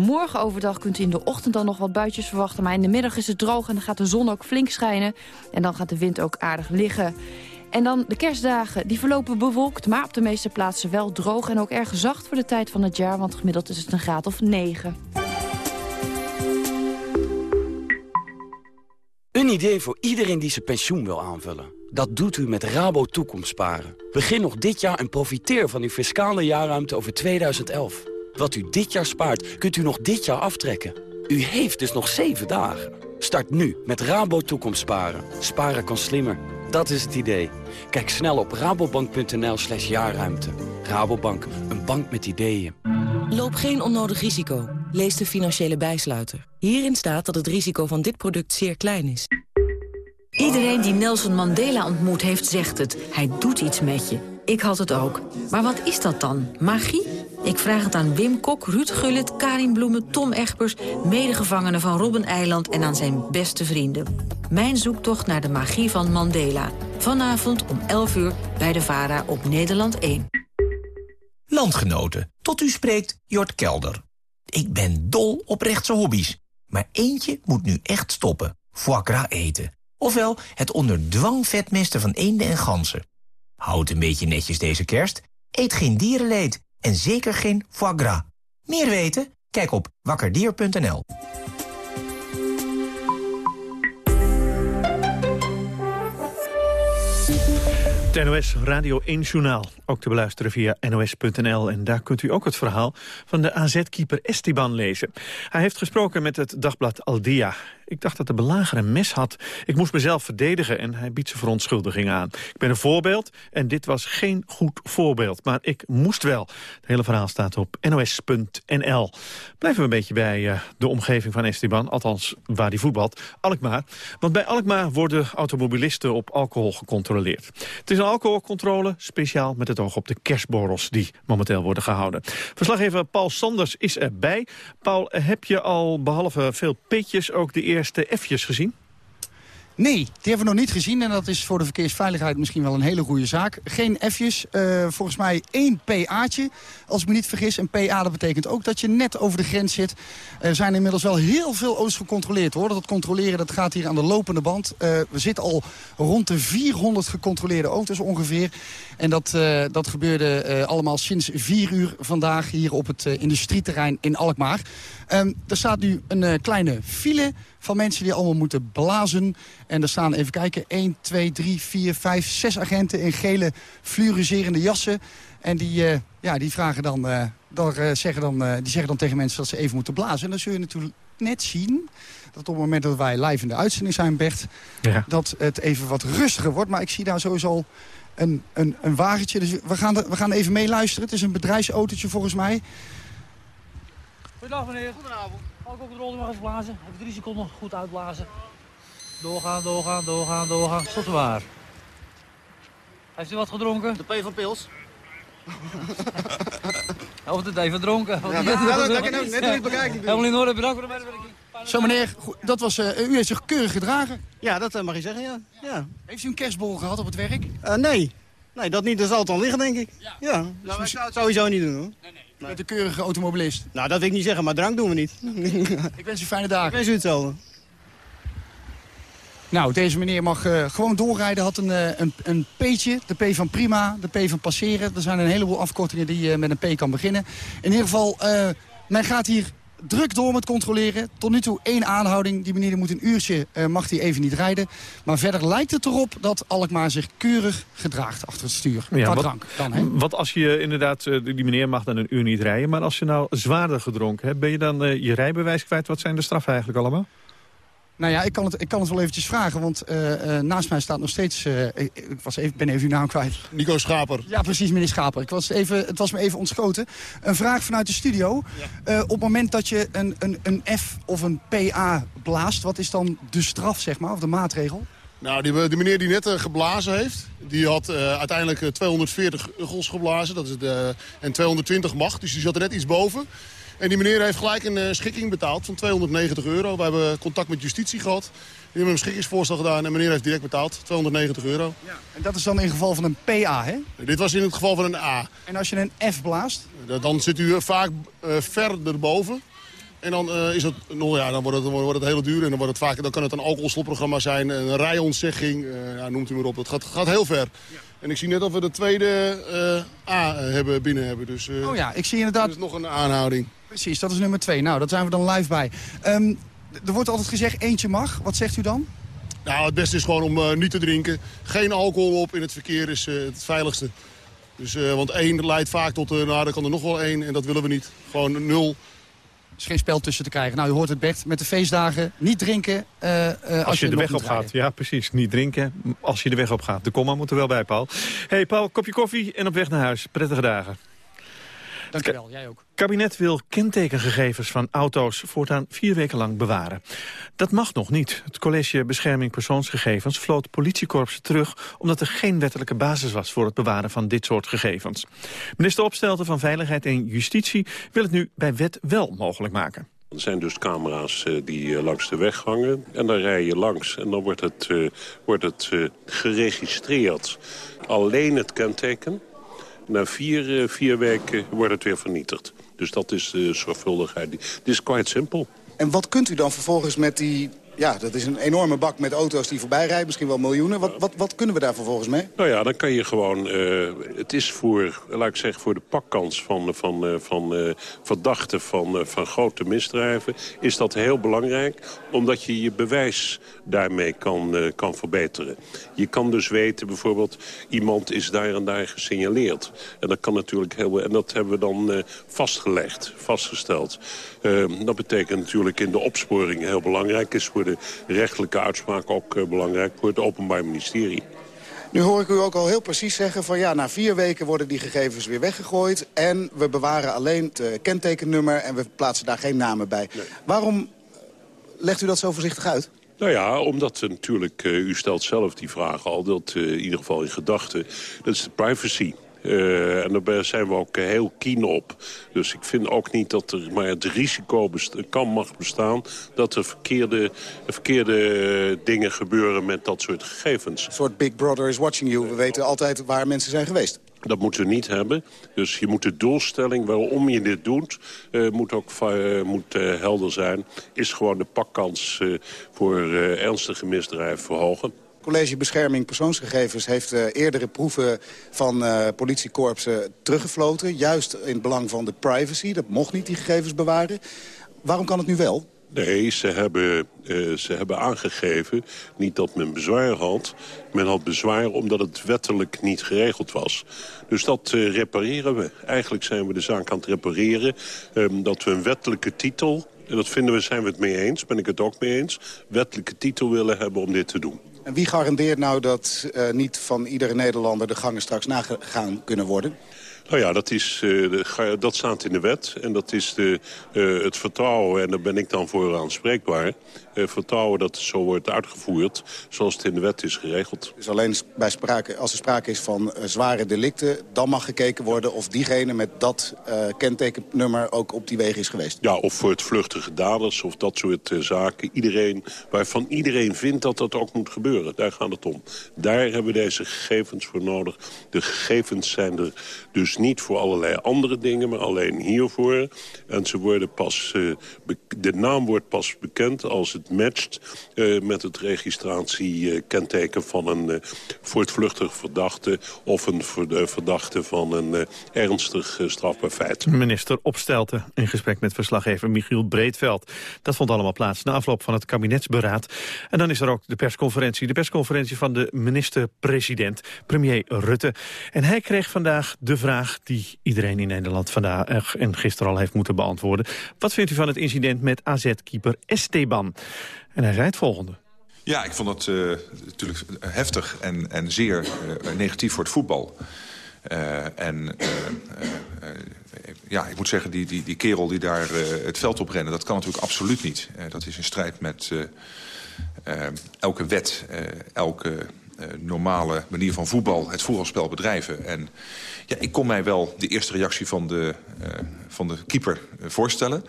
Morgen overdag kunt u in de ochtend dan nog wat buitjes verwachten. Maar in de middag is het droog en dan gaat de zon ook flink schijnen. En dan gaat de wind ook aardig liggen. En dan de kerstdagen, die verlopen bewolkt, maar op de meeste plaatsen wel droog... en ook erg zacht voor de tijd van het jaar, want gemiddeld is het een graad of 9. Een idee voor iedereen die zijn pensioen wil aanvullen. Dat doet u met Rabo Toekomstsparen. Begin nog dit jaar en profiteer van uw fiscale jaarruimte over 2011. Wat u dit jaar spaart, kunt u nog dit jaar aftrekken. U heeft dus nog 7 dagen. Start nu met Rabo Toekomstsparen. Sparen kan slimmer. Dat is het idee. Kijk snel op rabobank.nl slash jaarruimte. Rabobank, een bank met ideeën. Loop geen onnodig risico. Lees de financiële bijsluiter. Hierin staat dat het risico van dit product zeer klein is. Iedereen die Nelson Mandela ontmoet heeft, zegt het. Hij doet iets met je. Ik had het ook. Maar wat is dat dan? Magie? Ik vraag het aan Wim Kok, Ruud Gullit, Karin Bloemen, Tom Egbers... medegevangenen van Robben Eiland en aan zijn beste vrienden. Mijn zoektocht naar de magie van Mandela. Vanavond om 11 uur bij de VARA op Nederland 1. Landgenoten, tot u spreekt Jort Kelder. Ik ben dol op rechtse hobby's. Maar eentje moet nu echt stoppen. Foie gras eten. Ofwel het onder dwang vetmesten van eenden en ganzen. Houd een beetje netjes deze kerst. Eet geen dierenleed. En zeker geen foie gras. Meer weten? Kijk op wakkerdier.nl. Het NOS Radio 1 Journaal, ook te beluisteren via nos.nl. En daar kunt u ook het verhaal van de AZ-keeper Esteban lezen. Hij heeft gesproken met het dagblad Al Dia. Ik dacht dat de belager een mes had. Ik moest mezelf verdedigen en hij biedt zijn verontschuldiging aan. Ik ben een voorbeeld en dit was geen goed voorbeeld. Maar ik moest wel. Het hele verhaal staat op nos.nl. Blijven we een beetje bij uh, de omgeving van Esteban. Althans, waar hij voetbalt. Alkmaar. Want bij Alkmaar worden automobilisten op alcohol gecontroleerd. Het is een alcoholcontrole, speciaal met het oog op de kerstborrels... die momenteel worden gehouden. Verslaggever Paul Sanders is erbij. Paul, heb je al behalve veel petjes ook de eerste F'jes gezien? Nee, die hebben we nog niet gezien. En dat is voor de verkeersveiligheid misschien wel een hele goede zaak. Geen F'jes, uh, volgens mij één PA'tje. Als ik me niet vergis, een PA dat betekent ook dat je net over de grens zit. Er zijn inmiddels wel heel veel auto's gecontroleerd. hoor. Dat controleren dat gaat hier aan de lopende band. Uh, we zitten al rond de 400 gecontroleerde auto's ongeveer. En dat, uh, dat gebeurde allemaal sinds 4 uur vandaag hier op het industrieterrein in Alkmaar. Um, er staat nu een kleine file van mensen die allemaal moeten blazen. En er staan, even kijken, 1, 2, 3, 4, 5, 6 agenten in gele fluoriserende jassen. En die, uh, ja, die, vragen dan, uh, dan, uh, zeggen dan, die zeggen dan tegen mensen dat ze even moeten blazen. En dan zul je natuurlijk net zien dat op het moment dat wij live in de uitzending zijn, Bert... Ja. dat het even wat rustiger wordt. Maar ik zie daar sowieso een, een, een wagentje. Dus we gaan, de, we gaan even meeluisteren. Het is een bedrijfsautootje volgens mij. Goedendag meneer. Goedenavond. Ook op de rol mag even blazen. Even drie seconden goed uitblazen. Doorgaan, doorgaan, doorgaan, doorgaan. Tot waar. Heeft u wat gedronken? De P van Pils. [laughs] of het even dronken. Ja, dat, dat, kan ik net niet bekijken. Helemaal in orde, bedankt voor de medewerking. Zo meneer, dat was, uh, u heeft zich keurig gedragen. Ja, dat uh, mag je zeggen, ja. ja. Heeft u een kerstbol gehad op het werk? Uh, nee. Nee, dat niet. Dat zal het dan liggen, denk ik. Ja. ja. Nou, ik zou het sowieso niet doen, hoor. Nee, nee. Met de keurige automobilist? Nou, dat wil ik niet zeggen, maar drank doen we niet. ik wens u fijne dagen. Ik wens u hetzelfde. Nou, deze meneer mag uh, gewoon doorrijden. Had een, uh, een, een P'tje, de P van prima, de P van passeren. Er zijn een heleboel afkortingen die je uh, met een P kan beginnen. In ieder geval, men gaat hier druk door met controleren. Tot nu toe één aanhouding. Die meneer moet een uurtje, mag hij even niet rijden. Maar verder lijkt het erop dat Alkmaar zich keurig gedraagt achter het stuur. Ja, wat, drank dan, hè? Wat als je inderdaad, die meneer mag dan een uur niet rijden. Maar als je nou zwaarder gedronken hebt, ben je dan je rijbewijs kwijt? Wat zijn de straffen eigenlijk allemaal? Nou ja, ik kan het, ik kan het wel eventjes vragen, want uh, uh, naast mij staat nog steeds... Uh, ik, was even, ben even uw naam kwijt. Nico Schaper. Ja, precies, meneer Schaper. Ik was even, het was me even ontschoten. Een vraag vanuit de studio. Ja. op het moment dat je een, een, een F of een PA blaast, wat is dan de straf, zeg maar, of de maatregel? Nou, die, die meneer die net geblazen heeft, die had uiteindelijk 240 uggels geblazen. Dat is de, en 220 mag, dus die zat er net iets boven. En die meneer heeft gelijk een uh, schikking betaald van 290 euro. We hebben contact met justitie gehad. Die hebben een schikkingsvoorstel gedaan en meneer heeft direct betaald. 290 euro. Ja. En dat is dan in het geval van een PA, hè? Dit was in het geval van een A. En als je een F blaast? Dan zit u vaak uh, ver erboven. En dan, uh, is het, nou ja, dan wordt het, dan wordt het heel duur. En dan, wordt het vaak, dan kan het een alcoholstopprogramma zijn, een rijontzegging. Uh, ja, noemt u maar op. Het gaat, gaat heel ver. Ja. En ik zie net dat we de tweede A hebben, binnen hebben. Dus, oh ja, ik zie inderdaad... Er is nog een aanhouding. Precies, dat is nummer twee. Nou, daar zijn we dan live bij. Um, er wordt altijd gezegd eentje mag. Wat zegt u dan? Nou, het beste is gewoon om uh, niet te drinken. Geen alcohol op in het verkeer is uh, het veiligste. Dus, uh, want één leidt vaak tot, nou, dan kan er nog wel één en dat willen we niet. Gewoon nul. Er is geen spel tussen te krijgen. Nou, u hoort het Bert, met de feestdagen niet drinken als, als, je, je de weg op gaat. Ja, precies. Niet drinken als je de weg op gaat. De komma moet er wel bij, Paul. hey, Paul, kopje koffie en op weg naar huis. Prettige dagen. Dankjewel, jij ook. Het kabinet wil kentekengegevens van auto's voortaan vier weken lang bewaren. Dat mag nog niet. Het College Bescherming Persoonsgegevens floot politiekorpsen terug... omdat er geen wettelijke basis was voor het bewaren van dit soort gegevens. Minister Opstelten van Veiligheid en Justitie wil het nu bij wet wel mogelijk maken. Er zijn dus camera's uh, die uh, langs de weg hangen. En dan rij je langs en dan wordt het, uh, wordt het geregistreerd. Alleen het kenteken na vier, eh, vier weken wordt het weer vernietigd. Dus dat is de zorgvuldigheid. Het is quite simpel. En wat kunt u dan vervolgens met die ja, dat is een enorme bak met auto's die voorbij rijden. Misschien wel miljoenen. Wat, wat, wat kunnen we daar vervolgens mee? Nou ja, dan kan je gewoon... Uh, het is voor, laat ik zeggen, voor de pakkans van, van, uh, van uh, verdachten van, van grote misdrijven... is dat heel belangrijk, omdat je je bewijs daarmee kan, kan verbeteren. Je kan dus weten, bijvoorbeeld, iemand is daar en daar gesignaleerd. En dat kan natuurlijk heel... En dat hebben we dan vastgelegd, vastgesteld. dat betekent natuurlijk in de opsporing heel belangrijk is de rechtelijke uitspraak ook uh, belangrijk voor het Openbaar Ministerie. Nu hoor ik u ook al heel precies zeggen van ja, na vier weken worden die gegevens weer weggegooid. En we bewaren alleen het uh, kentekennummer en we plaatsen daar geen namen bij. Waarom legt u dat zo voorzichtig uit? Nou ja, omdat natuurlijk, uh, u stelt zelf die vraag al, dat uh, in ieder geval in gedachten, dat is de privacy. Uh, en daar zijn we ook heel keen op. Dus ik vind ook niet dat er maar het risico kan mag bestaan... dat er verkeerde, verkeerde dingen gebeuren met dat soort gegevens. Een soort Big Brother is watching you. We weten altijd waar mensen zijn geweest. Dat moeten we niet hebben. Dus je moet de doelstelling waarom je dit doet... Uh, moet ook uh, moet, helder zijn. Is gewoon de pakkans voor ernstige misdrijven verhogen. College Bescherming Persoonsgegevens heeft uh, eerdere proeven van uh, politiekorpsen teruggefloten. Juist in het belang van de privacy. Dat mocht niet, die gegevens bewaren. Waarom kan het nu wel? Nee, ze hebben, uh, ze hebben aangegeven, niet dat men bezwaar had... men had bezwaar omdat het wettelijk niet geregeld was. Dus dat repareren we. Eigenlijk zijn we de zaak aan het repareren. Um, dat we een wettelijke titel, en dat vinden we, zijn we het mee eens, ben ik het ook mee eens... wettelijke titel willen hebben om dit te doen. Wie garandeert nou dat uh, niet van iedere Nederlander de gangen straks nagegaan kunnen worden? Nou ja, dat, is, de, dat staat in de wet. En dat is de, uh, het vertrouwen, en daar ben ik dan voor aanspreekbaar... Uh, vertrouwen dat het zo wordt uitgevoerd zoals het in de wet is geregeld. Dus alleen bij sprake, als er sprake is van zware delicten... dan mag gekeken worden of diegene met dat kentekennummer ook op die wegen is geweest? Ja, of voor het vluchtige daders of dat soort zaken. Iedereen, waarvan iedereen vindt dat dat ook moet gebeuren. Daar gaat het om. Daar hebben we deze gegevens voor nodig. De gegevens zijn er dus niet voor allerlei andere dingen, maar alleen hiervoor. En ze worden pas, uh, de naam wordt pas bekend als het matcht uh, met het registratiekenteken van een voortvluchtig verdachte... of een verdachte van een ernstig strafbaar feit. Minister Opstelten in gesprek met verslaggever Michiel Breedveld. Dat vond allemaal plaats na afloop van het kabinetsberaad. En dan is er ook de persconferentie. De persconferentie van de minister-president, premier Rutte. En hij kreeg vandaag de vraag die iedereen in Nederland vandaag en gisteren al heeft moeten beantwoorden. Wat vindt u van het incident met AZ-keeper Esteban? En hij zei het volgende. Ja, ik vond het uh, natuurlijk heftig en, en zeer uh, negatief voor het voetbal. En ja, ik moet zeggen, die, die, die kerel die daar het veld op rennen... dat kan natuurlijk absoluut niet. dat is in strijd met elke wet, elke normale manier van voetbal... het voetbalspel bedrijven. En ja, ik kon mij wel de eerste reactie van de, uh, van de keeper uh, voorstellen.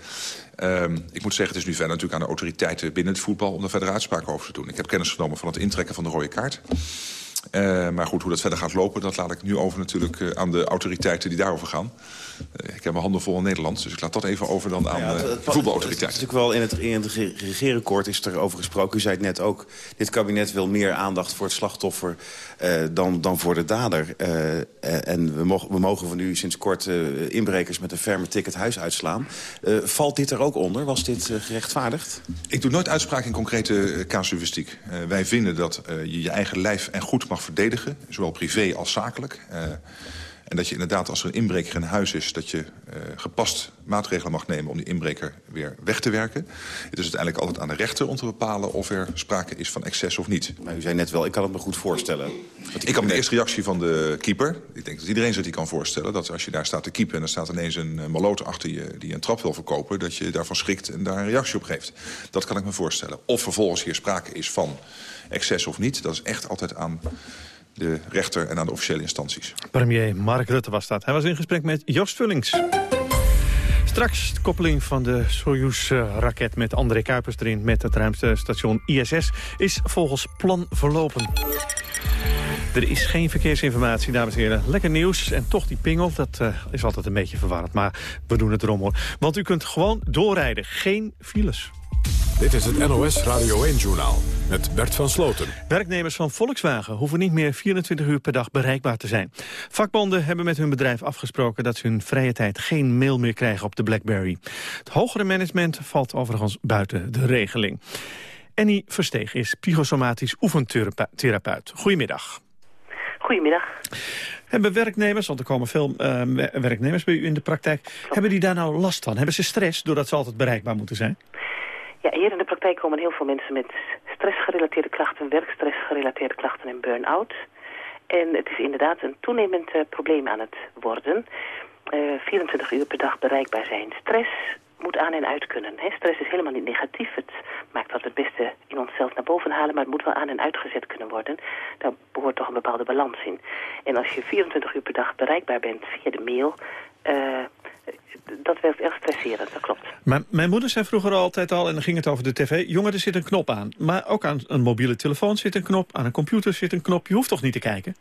Uh, ik moet zeggen, het is nu verder natuurlijk aan de autoriteiten binnen het voetbal... om daar verder uitspraken over te doen. Ik heb kennis genomen van het intrekken van de rode kaart. Uh, maar goed, hoe dat verder gaat lopen, dat laat ik nu over natuurlijk uh, aan de autoriteiten die daarover gaan. Uh, ik heb mijn handen vol in Nederland, dus ik laat dat even over dan aan ja, de voetbalautoriteiten. Het is natuurlijk wel in het, in het regeerakkoord is er over gesproken. U zei het net ook, dit kabinet wil meer aandacht voor het slachtoffer dan, dan voor de dader. en we, mogen we mogen van u sinds kort inbrekers met een ferme ticket huis uitslaan. valt dit er ook onder? Was dit gerechtvaardigd? Ik doe nooit uitspraak in concrete casuïstiek. wij vinden dat je je eigen lijf en goed mag verdedigen, zowel privé als zakelijk. Uh, en dat je inderdaad, als er een inbreker in huis is... dat je uh, gepast maatregelen mag nemen om die inbreker weer weg te werken. Het is uiteindelijk altijd aan de rechter om te bepalen... of er sprake is van excess of niet. Maar u zei net wel, ik kan het me goed voorstellen. Ik kan me de eerste reactie van de keeper... ik denk dat iedereen zich die kan voorstellen... dat als je daar staat te keeper en er staat ineens een uh, maloot achter je... die een trap wil verkopen, dat je daarvan schrikt en daar een reactie op geeft. Dat kan ik me voorstellen. Of vervolgens hier sprake is van excess of niet. Dat is echt altijd aan de rechter en aan de officiële instanties. Premier Mark Rutte was dat. Hij was in gesprek met Joost Vullings. Straks de koppeling van de Soyuz-raket met André Kuipers erin... met het ruimtestation ISS is volgens plan verlopen. Er is geen verkeersinformatie, dames en heren. Lekker nieuws en toch die pingel, dat uh, is altijd een beetje verwarrend. Maar we doen het erom hoor. Want u kunt gewoon doorrijden, geen files. Dit is het NOS Radio 1-journaal met Bert van Sloten. Werknemers van Volkswagen hoeven niet meer 24 uur per dag bereikbaar te zijn. Vakbonden hebben met hun bedrijf afgesproken dat ze hun vrije tijd geen mail meer krijgen op de BlackBerry. Het hogere management valt overigens buiten de regeling. Annie Versteeg is psychosomatisch oefentherapeut. Goedemiddag. Goedemiddag. Hebben werknemers, want er komen veel uh, werknemers bij u in de praktijk... hebben die daar nou last van? Hebben ze stress doordat ze altijd bereikbaar moeten zijn? Ja, hier in de praktijk komen heel veel mensen met stressgerelateerde klachten, werkstressgerelateerde klachten en burn-out. En het is inderdaad een toenemend uh, probleem aan het worden. Uh, eh, 24 uur per dag bereikbaar zijn. Stress moet aan en uit kunnen. Hè? Stress is helemaal niet negatief. Het maakt we het beste in onszelf naar boven halen, maar het moet wel aan en uitgezet kunnen worden. Daar behoort toch een bepaalde balans in. En als je 24 uur per dag bereikbaar bent via de mail... Uh, dat werkt erg stresserend, dat klopt. Maar mijn moeder zei vroeger altijd al, en dan ging het over de tv... jongen, er zit een knop aan. Maar ook aan een mobiele telefoon zit een knop, aan een computer zit een knop. Je hoeft toch niet te kijken?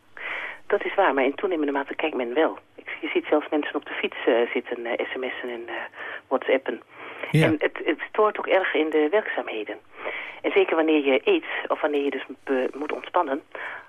Dat is waar, maar in toenemende mate kijkt men wel. Je ziet zelfs mensen op de fiets uh, zitten, uh, sms'en en uh, whatsappen. Ja. En het, het stoort ook erg in de werkzaamheden. En zeker wanneer je eet, of wanneer je dus moet ontspannen...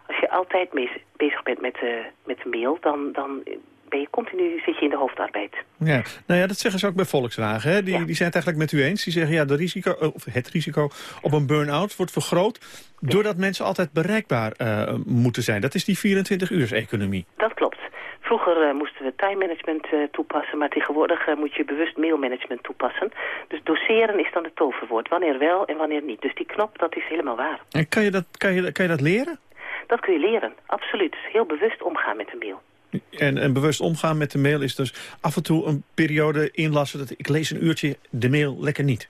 als je altijd bezig bent met, met de mail, dan, dan ben je continu zit je in de hoofdarbeid. Ja, nou ja, dat zeggen ze ook bij Volkswagen. Hè? Die, die zijn het eigenlijk met u eens. Die zeggen ja, de risico, of het risico op een burn-out wordt vergroot... doordat mensen altijd bereikbaar uh, moeten zijn. Dat is die 24-uurs-economie. Dat klopt. Vroeger uh, moesten we time management uh, toepassen, maar tegenwoordig uh, moet je bewust mailmanagement toepassen. Dus doseren is dan het toverwoord. Wanneer wel en wanneer niet. Dus die knop, dat is helemaal waar. En kan je dat, kan je, kan je dat leren? Dat kun je leren, absoluut. Heel bewust omgaan met de mail. En, en bewust omgaan met de mail is dus af en toe een periode inlassen... dat ik lees een uurtje de mail lekker niet.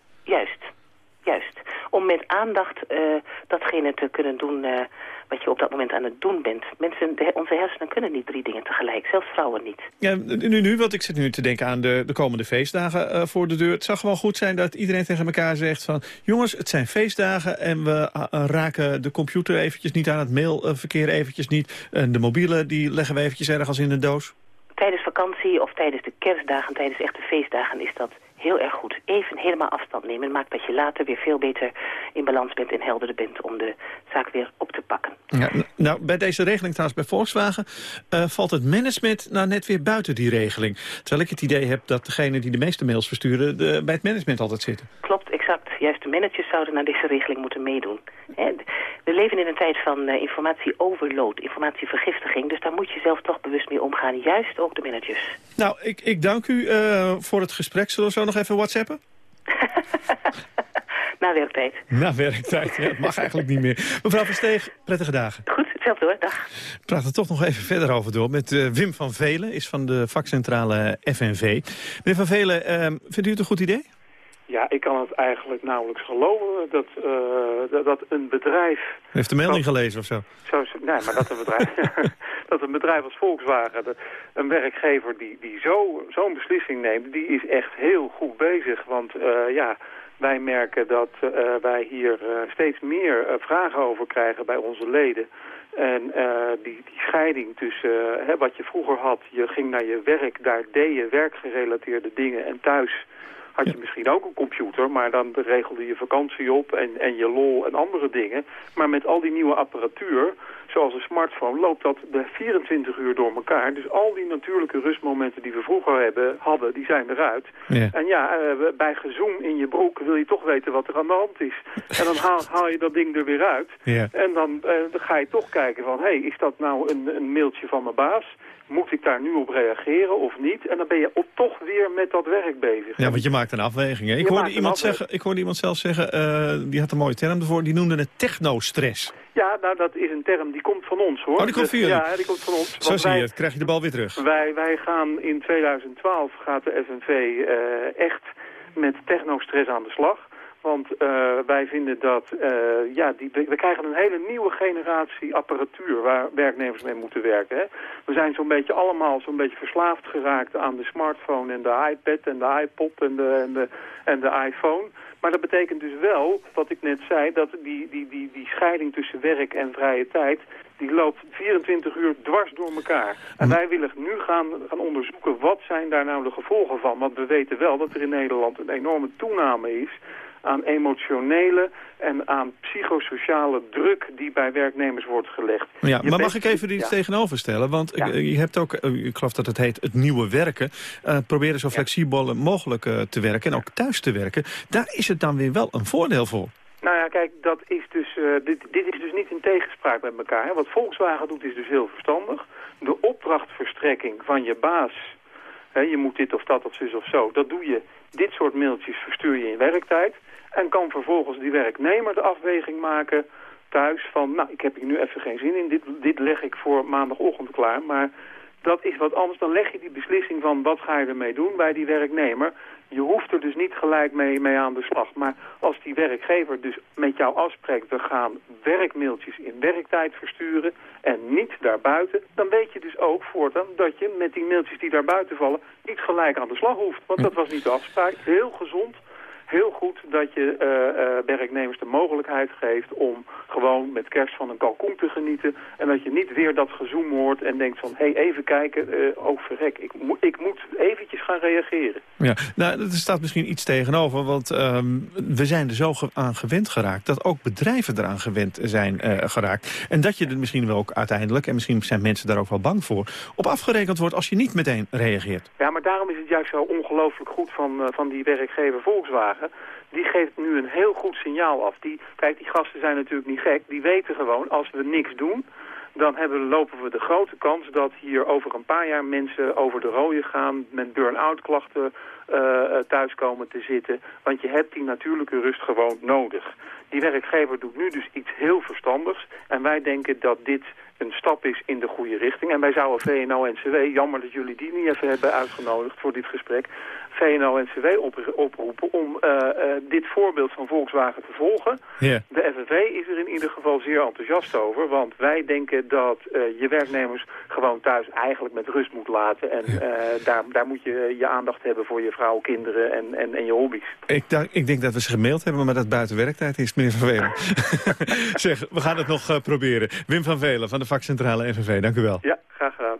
Om met aandacht uh, datgene te kunnen doen uh, wat je op dat moment aan het doen bent. Mensen, de, onze hersenen kunnen niet drie dingen tegelijk, zelfs vrouwen niet. Ja, nu, nu, want ik zit nu te denken aan de, de komende feestdagen uh, voor de deur. Het zou gewoon goed zijn dat iedereen tegen elkaar zegt van... jongens, het zijn feestdagen en we uh, raken de computer eventjes niet aan, het mailverkeer eventjes niet. En de mobiele, die leggen we eventjes ergens in de doos. Tijdens vakantie of tijdens de kerstdagen, tijdens echte feestdagen is dat heel erg goed. Even helemaal afstand nemen maakt dat je later weer veel beter in balans bent en helderder bent om de zaak weer op te pakken. Ja, nou, bij deze regeling trouwens bij Volkswagen uh, valt het management nou net weer buiten die regeling. Terwijl ik het idee heb dat degene die de meeste mails versturen de, bij het management altijd zitten. Klopt. Juist de managers zouden naar deze regeling moeten meedoen. We leven in een tijd van uh, informatie-overload, informatievergiftiging. Dus daar moet je zelf toch bewust mee omgaan. Juist ook de managers. Nou, ik, ik dank u uh, voor het gesprek. Zullen we zo nog even whatsappen? [laughs] Na werktijd. Na werktijd, ja, dat mag eigenlijk niet meer. Mevrouw Versteeg, prettige dagen. Goed, hetzelfde hoor, dag. We praten er toch nog even verder over door met uh, Wim van Velen, is van de vakcentrale FNV. Meneer van Velen, uh, vindt u het een goed idee? Ja, ik kan het eigenlijk nauwelijks geloven dat, uh, dat, een bedrijf... Heeft de melding gelezen of zo? zo nee, maar dat een bedrijf, [laughs] [laughs] dat een bedrijf als Volkswagen, de, een werkgever die, die zo'n zo beslissing neemt, die is echt heel goed bezig. Want uh, ja, wij merken dat uh, wij hier steeds meer vragen over krijgen bij onze leden. En die, die scheiding tussen hè, wat je vroeger had, je ging naar je werk, daar deed je werkgerelateerde dingen en thuis had je misschien ook een computer, maar dan regelde je vakantie op en, en je lol en andere dingen. Maar met al die nieuwe apparatuur, zoals een smartphone, loopt dat de 24 uur door elkaar. Dus al die natuurlijke rustmomenten die we vroeger hebben, hadden, die zijn eruit. Ja. En ja, uh, bij gezoom in je broek wil je toch weten wat er aan de hand is. En dan haal, haal je dat ding er weer uit. Ja. En dan, uh, dan, ga je toch kijken van, hé, hey, is dat nou een, een mailtje van mijn baas? Moet ik daar nu op reageren of niet? En dan ben je op, toch weer met dat werk bezig. Ja, want je maakt een afweging. Hè? Ik, hoorde iemand zeggen, ik hoorde iemand zelf zeggen, uh, die had een mooie term ervoor, die noemde het technostress. Ja, nou dat is een term die komt van ons hoor. Oh, die komt van jullie? Ja, die komt van ons. Zo zie je het, krijg je de bal weer terug. Wij, wij gaan in 2012, gaat de FNV uh, echt met technostress aan de slag. Want uh, wij vinden dat, uh, ja, die, we krijgen een hele nieuwe generatie apparatuur waar werknemers mee moeten werken. Hè. We zijn zo'n beetje allemaal zo'n beetje verslaafd geraakt aan de smartphone en de iPad en de iPod en de, en de, en de iPhone. Maar dat betekent dus wel, wat ik net zei, dat die, die, die, die scheiding tussen werk en vrije tijd, die loopt 24 uur dwars door elkaar. En wij willen nu gaan, gaan onderzoeken wat zijn daar nou de gevolgen van. Want we weten wel dat er in Nederland een enorme toename is aan emotionele en aan psychosociale druk die bij werknemers wordt gelegd. Ja, maar mag ik even iets ja. tegenover stellen? Want ja. je hebt ook, eh, ik geloof dat het heet het nieuwe werken. Uh, proberen zo flexibel mogelijk uh, te werken en ook thuis te werken. Daar is het dan weer wel een voordeel voor. Nou ja, kijk, dat is dus, uh, dit, dit is dus niet in tegenspraak met elkaar. Hè. Wat Volkswagen doet is dus heel verstandig. De opdrachtverstrekking van je baas, hè, je moet dit of dat of zus of zo, dat doe je. Dit soort mailtjes verstuur je in werktijd. En kan vervolgens die werknemer de afweging maken thuis van... nou, ik heb hier nu even geen zin in, dit, dit leg ik voor maandagochtend klaar. Maar dat is wat anders. Dan leg je die beslissing van wat ga je ermee doen bij die werknemer. Je hoeft er dus niet gelijk mee, mee aan de slag. Maar als die werkgever dus met jou afspreekt... we gaan werkmailtjes in werktijd versturen en niet daarbuiten... dan weet je dus ook voortaan dat je met die mailtjes die daarbuiten vallen... niet gelijk aan de slag hoeft. Want dat was niet de afspraak. Heel gezond heel goed dat je uh, werknemers de mogelijkheid geeft om gewoon met kerst van een kalkoen te genieten. En dat je niet weer dat gezoem hoort en denkt van, hé, hey, even kijken, uh, oh verrek, ik, mo ik moet eventjes gaan reageren. Ja, nou, er staat misschien iets tegenover, want um, we zijn er zo aan gewend geraakt... dat ook bedrijven eraan gewend zijn geraakt. En dat je er misschien wel ook uiteindelijk, en misschien zijn mensen daar ook wel bang voor... op afgerekend wordt als je niet meteen reageert. Ja, maar daarom is het juist zo ongelooflijk goed van, van die werkgever Volkswagen die geeft nu een heel goed signaal af. Die, kijk, die gasten zijn natuurlijk niet gek. Die weten gewoon, als we niks doen, dan hebben, lopen we de grote kans dat hier over een paar jaar mensen over de rode gaan, met burn-out klachten uh, thuis komen te zitten. Want je hebt die natuurlijke rust gewoon nodig. Die werkgever doet nu dus iets heel verstandigs. En wij denken dat dit een stap is in de goede richting. En wij zouden VNO-NCW, jammer dat jullie die niet even hebben uitgenodigd voor dit gesprek... VNO-NCW oproepen om uh, uh, dit voorbeeld van Volkswagen te volgen. Yeah. De FNV is er in ieder geval zeer enthousiast over. Want wij denken dat uh, je werknemers gewoon thuis eigenlijk met rust moet laten. En daar, daar moet je je aandacht hebben voor je vrouw, kinderen en, en, en je hobby's. Ik, ik denk dat we ze gemaild hebben, maar dat buiten werktijd is, meneer Van Velen. [laughs] zeg, we gaan het nog proberen. Wim van Velen van de vakcentrale FNV, dank u wel. Ja, graag gedaan.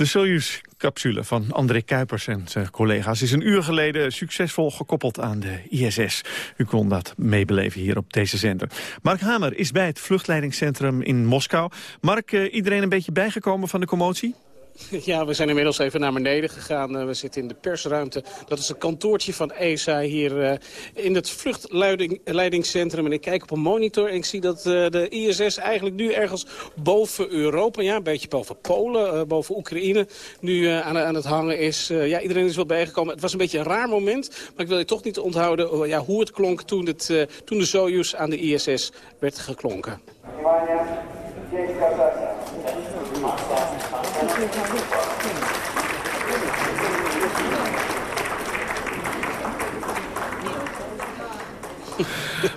De Soyuz-capsule van André Kuipers en zijn collega's is een uur geleden succesvol gekoppeld aan de ISS. U kon dat meebeleven hier op deze zender. Mark Hamer is bij het vluchtleidingscentrum in Moskou. Mark, iedereen een beetje bijgekomen van de commotie? [laughs] Ja, we zijn inmiddels even naar beneden gegaan. we zitten in de persruimte. Dat is een kantoortje van ESA hier uh, in het vluchtleidingscentrum. En ik kijk op een monitor en ik zie dat uh, de ISS eigenlijk nu ergens boven Europa... ja, een beetje boven Polen, boven Oekraïne, nu aan, het hangen is. ja, iedereen is wel bijgekomen. Het was een beetje een raar moment, maar ik wil je toch niet onthouden... ja, hoe het klonk toen, het, toen de Soyuz aan de ISS werd geklonken.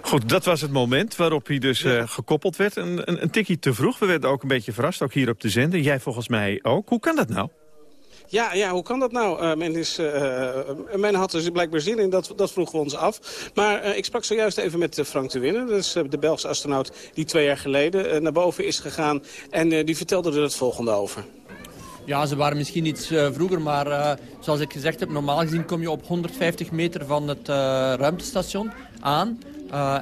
Goed, dat was het moment waarop hij dus uh, gekoppeld werd. Een, een, een te vroeg. We werden ook een beetje verrast, ook hier op de zender. Jij volgens mij ook. Hoe kan dat nou? Ja, ja, hoe kan dat nou? Uh, men, is, uh, men had er dus blijkbaar zin in, dat, dat vroegen we ons af. Maar ik sprak zojuist even met Frank de Winne. Dat is de Belgische astronaut die twee jaar geleden naar boven is gegaan. En die vertelde er het volgende over. Ja, ze waren misschien iets uh, vroeger, maar uh, zoals ik gezegd heb, normaal gezien kom je op 150 meter van het uh, ruimtestation aan.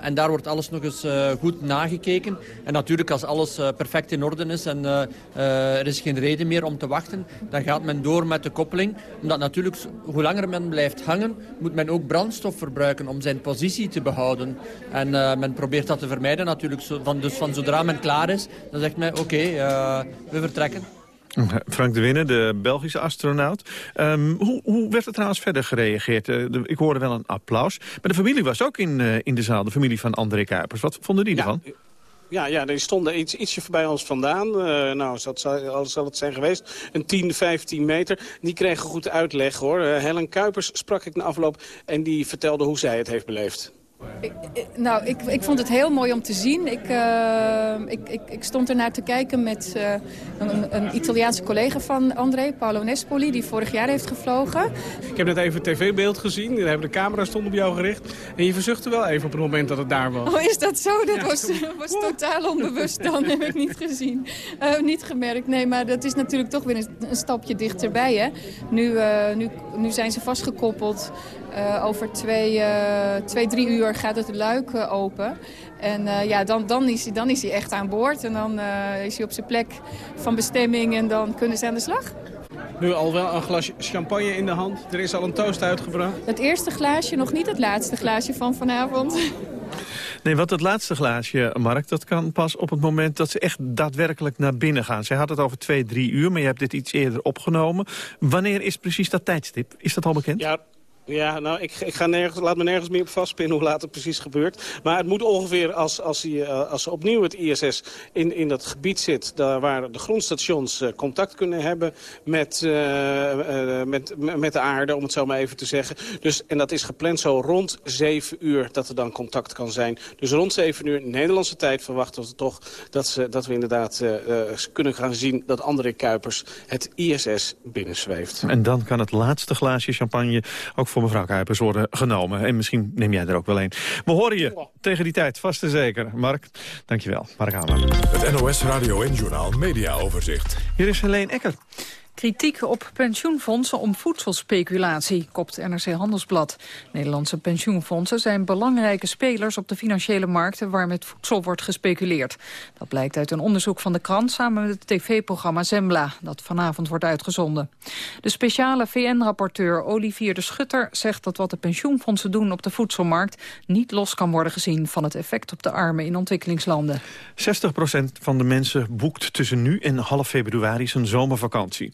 en daar wordt alles nog eens goed nagekeken. En natuurlijk als alles perfect in orde is en er is geen reden meer om te wachten, dan gaat men door met de koppeling. Omdat natuurlijk, hoe langer men blijft hangen, moet men ook brandstof verbruiken om zijn positie te behouden. En men probeert dat te vermijden natuurlijk. Van, dus van zodra men klaar is, dan zegt men oké, we vertrekken. Frank de Winne, de Belgische astronaut. Um, hoe, hoe, werd er trouwens verder gereageerd? Uh, de, ik hoorde wel een applaus. Maar de familie was ook in, uh, in de zaal, de familie van André Kuipers. Wat vonden die ja. ervan? Ja, ja, die stonden iets, ietsje voorbij ons vandaan. Uh, nou, dat zal, zal het zijn geweest. Een 10, 15 meter. Die kregen goed uitleg, hoor. Helen Kuipers sprak ik na afloop en die vertelde hoe zij het heeft beleefd. Ik, nou, ik, ik vond het heel mooi om te zien. Ik, uh, ik, ik, ik, stond ernaar te kijken met uh, een, een, Italiaanse collega van André, Paolo Nespoli, die vorig jaar heeft gevlogen. Ik heb net even tv-beeld gezien. Daar hebben de camera stond op jou gericht. En je verzuchtte wel even op het moment dat het daar was. Oh, is dat zo? Dat ja, was, was totaal onbewust dan. heb ik niet gezien. Uh, niet gemerkt. Nee, maar dat is natuurlijk toch weer een, een stapje dichterbij. Hè? Nu, nu, nu zijn ze vastgekoppeld. Uh, over twee, uh, twee, drie uur gaat het luik uh, open. En ja, dan, dan, is hij, dan is hij echt aan boord. En dan is hij op zijn plek van bestemming en dan kunnen ze aan de slag. Nu al wel een glas champagne in de hand. Er is al een toast uitgebracht. Het eerste glaasje, nog niet het laatste glaasje van vanavond. Nee, want het laatste glaasje, Mark, dat kan pas op het moment dat ze echt daadwerkelijk naar binnen gaan. Zij had het over twee, drie uur, maar je hebt dit iets eerder opgenomen. Wanneer is precies dat tijdstip? Is dat al bekend? Ja, Ja, nou, ik, ik ga nergens, laat me nergens meer op vastpinnen hoe laat het precies gebeurt. Maar het moet ongeveer als, als, hij, uh, als opnieuw het ISS in, in dat gebied zit... Daar waar de grondstations uh, contact kunnen hebben met, uh, met, met de aarde, om het zo maar even te zeggen. Dus, en dat is gepland zo rond 7 uur dat er dan contact kan zijn. Dus rond 7 uur Nederlandse tijd verwachten we toch dat, ze, dat we inderdaad kunnen gaan zien... dat André Kuipers het ISS binnenzweeft. En dan kan het laatste glaasje champagne ook voor mevrouw Kuipers worden genomen. En misschien neem jij er ook wel een. We horen je tegen die tijd, vast en zeker. Mark, dankjewel. Mark Hamer. Het NOS Radio en Journal Media Overzicht. Hier is Helene Ecker. Kritiek op pensioenfondsen om voedselspeculatie, kopt NRC Handelsblad. Nederlandse pensioenfondsen zijn belangrijke spelers op de financiële markten waar met voedsel wordt gespeculeerd. Dat blijkt uit een onderzoek van de krant samen met het tv-programma Zembla, dat vanavond wordt uitgezonden. De speciale VN-rapporteur Olivier de Schutter zegt dat wat de pensioenfondsen doen op de voedselmarkt niet los kan worden gezien van het effect op de armen in ontwikkelingslanden. 60% van de mensen boekt tussen nu en half februari zijn zomervakantie.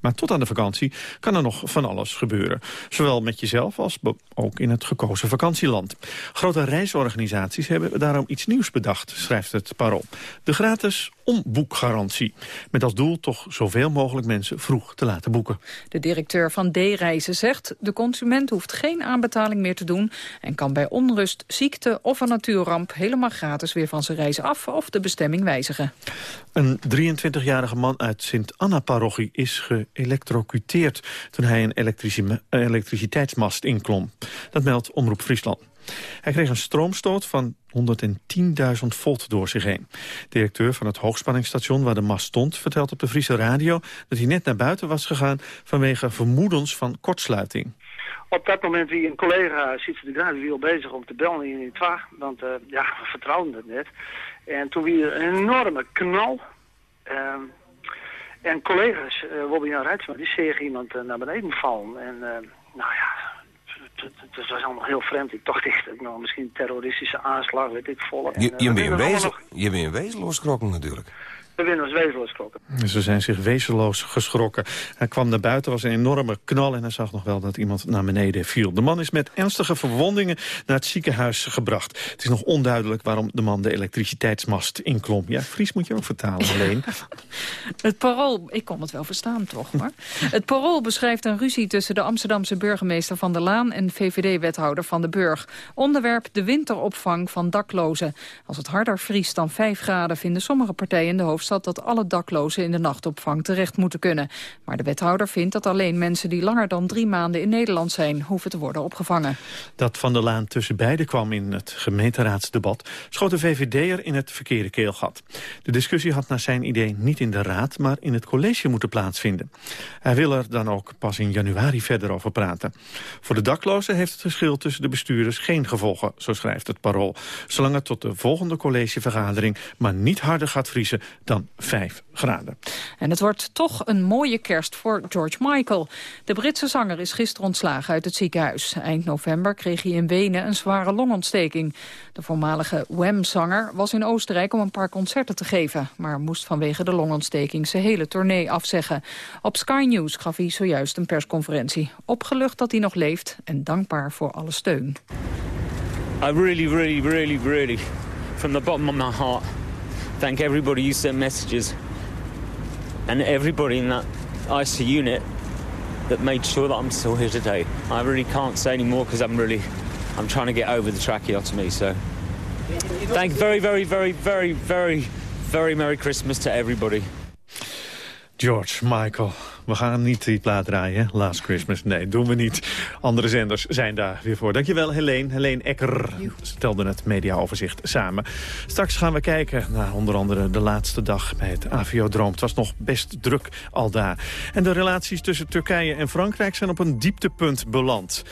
Maar tot aan de vakantie kan er nog van alles gebeuren. Zowel met jezelf als ook in het gekozen vakantieland. Grote reisorganisaties hebben daarom iets nieuws bedacht, schrijft het Parool. De gratis omboekgarantie. Met als doel toch zoveel mogelijk mensen vroeg te laten boeken. De directeur van D-reizen zegt... de consument hoeft geen aanbetaling meer te doen... en kan bij onrust, ziekte of een natuurramp... helemaal gratis weer van zijn reis af of de bestemming wijzigen. Een 23-jarige man uit Sint-Anna-parochie is geëlectrocuteerd... toen hij een elektriciteitsmast inklom. Dat meldt Omroep Friesland. Hij kreeg een stroomstoot van 110.000 volt door zich heen. Directeur van het hoogspanningsstation waar de mast stond... vertelt op de Friese radio dat hij net naar buiten was gegaan... vanwege vermoedens van kortsluiting. Op dat moment wie een collega ziet de graad bezig om te bellen in het twa, want uh, ja, we vertrouwden het net. En toen weer een enorme knal. Uh, en collega's, uh, Bobby en Rijtsma, die zagen iemand uh, naar beneden vallen. En nou ja, het was allemaal heel vreemd. Ik dacht echt, nou, misschien een terroristische aanslag, weet ik vol. Je, je, bent, wezen, je bent wezenloos natuurlijk. We winnen ons wezenloos geschrokken. Ze zijn zich wezenloos geschrokken. Hij kwam naar buiten, was een enorme knal... en hij zag nog wel dat iemand naar beneden viel. De man is met ernstige verwondingen naar het ziekenhuis gebracht. Het is nog onduidelijk waarom de man de elektriciteitsmast inklom. Ja, Fries moet je ook vertalen, alleen. [laughs] het parool, ik kon het wel verstaan toch, maar... het parool beschrijft een ruzie tussen de Amsterdamse burgemeester Van der Laan... en VVD-wethouder Van de Burg. Onderwerp de winteropvang van daklozen. Als het harder vriest dan 5 graden... vinden sommige partijen in de hoofdstad dat alle daklozen in de nachtopvang terecht moeten kunnen. Maar de wethouder vindt dat alleen mensen die langer dan drie maanden in Nederland zijn... hoeven te worden opgevangen. Dat Van der Laan tussen beiden kwam in het gemeenteraadsdebat... schoot de VVD'er in het verkeerde keelgat. De discussie had naar zijn idee niet in de raad... maar in het college moeten plaatsvinden. Hij wil er dan ook pas in januari verder over praten. Voor de daklozen heeft het verschil tussen de bestuurders geen gevolgen... zo schrijft het parool. Zolang het tot de volgende collegevergadering... maar niet harder gaat vriezen dan 5 graden. En het wordt toch een mooie kerst voor George Michael. De Britse zanger is gisteren ontslagen uit het ziekenhuis. Eind november kreeg hij in Wenen een zware longontsteking. De voormalige Wham-zanger was in Oostenrijk om een paar concerten te geven... maar moest vanwege de longontsteking zijn hele tournee afzeggen. Op Sky News gaf hij zojuist een persconferentie. Opgelucht dat hij nog leeft en dankbaar voor alle steun. I really, really, really, really, from the bottom of my heart thank everybody who sent messages and everybody in that IC unit that made sure that I'm still here today. I really can't say any more because I'm really, I'm trying to get over the tracheotomy. So, thank very, very, very, very, very, very Merry Christmas to everybody. George Michael. We gaan niet die plaat draaien, Last Christmas. Nee, doen we niet. Andere zenders zijn daar weer voor. Dankjewel, Helene. Helene Ecker stelde het mediaoverzicht samen. Straks gaan we kijken naar onder andere de laatste dag bij het AVO-droom. Het was nog best druk al daar. En de relaties tussen Turkije en Frankrijk zijn op een dieptepunt beland.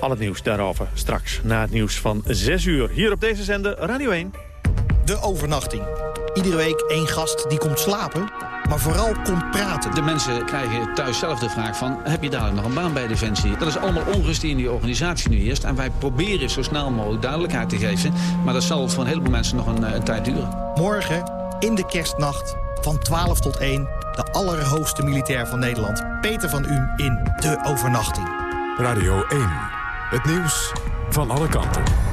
Al het nieuws daarover straks na het nieuws van 6 uur. Hier op deze zender Radio 1. De overnachting. Iedere week één gast die komt slapen maar vooral komt praten. De mensen krijgen thuis zelf de vraag van, heb je daar nog een baan bij Defensie? Dat is allemaal onrust die in die organisatie nu eerst. En wij proberen zo snel mogelijk duidelijkheid te geven. Maar dat zal voor een heleboel mensen nog een, een tijd duren. Morgen, in de kerstnacht, van 12 tot 1... de allerhoogste militair van Nederland, Peter van Uhm, in De Overnachting. Radio 1. Het nieuws van alle kanten.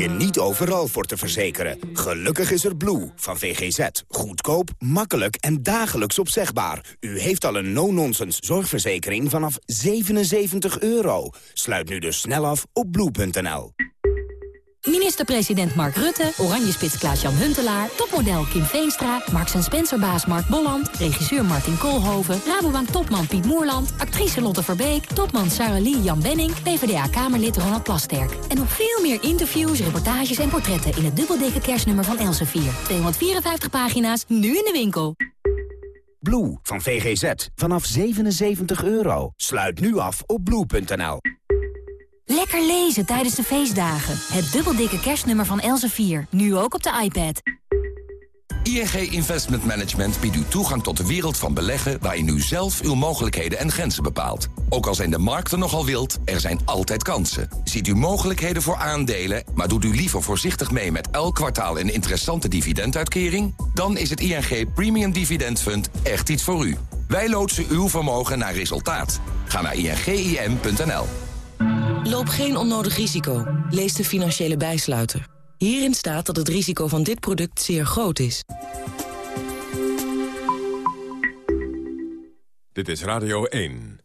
Je niet overal voor te verzekeren. Gelukkig is er Blue van VGZ. Goedkoop, makkelijk en dagelijks opzegbaar. U heeft al een no-nonsense zorgverzekering vanaf 77 euro. Sluit nu dus snel af op blue.nl. Minister-president Mark Rutte, Oranjespits Klaas-Jan Huntelaar... topmodel Kim Veenstra, Marks Spencer-baas Mark Bolland... regisseur Martin Koolhoven, Rabobank-topman Piet Moerland... actrice Lotte Verbeek, topman Sarah Lee Jan Benning... PvdA-kamerlid Ronald Plasterk. En nog veel meer interviews, reportages en portretten... in het dubbeldikke kerstnummer van Elsevier. 254 pagina's, nu in de winkel. Blue van VGZ, vanaf 77 euro. Sluit nu af op blue.nl. Lekker lezen tijdens de feestdagen. Het dubbeldikke kerstnummer van Elsevier. Nu ook op de iPad. ING Investment Management biedt u toegang tot de wereld van beleggen... waarin u zelf uw mogelijkheden en grenzen bepaalt. Ook al zijn de markten nogal wild, er zijn altijd kansen. Ziet u mogelijkheden voor aandelen, maar doet u liever voorzichtig mee... met elk kwartaal een interessante dividenduitkering? Dan is het ING Premium Dividend Fund echt iets voor u. Wij loodsen uw vermogen naar resultaat. Ga naar ingim.nl. Loop geen onnodig risico. Lees de financiële bijsluiter. Hierin staat dat het risico van dit product zeer groot is. Dit is Radio 1.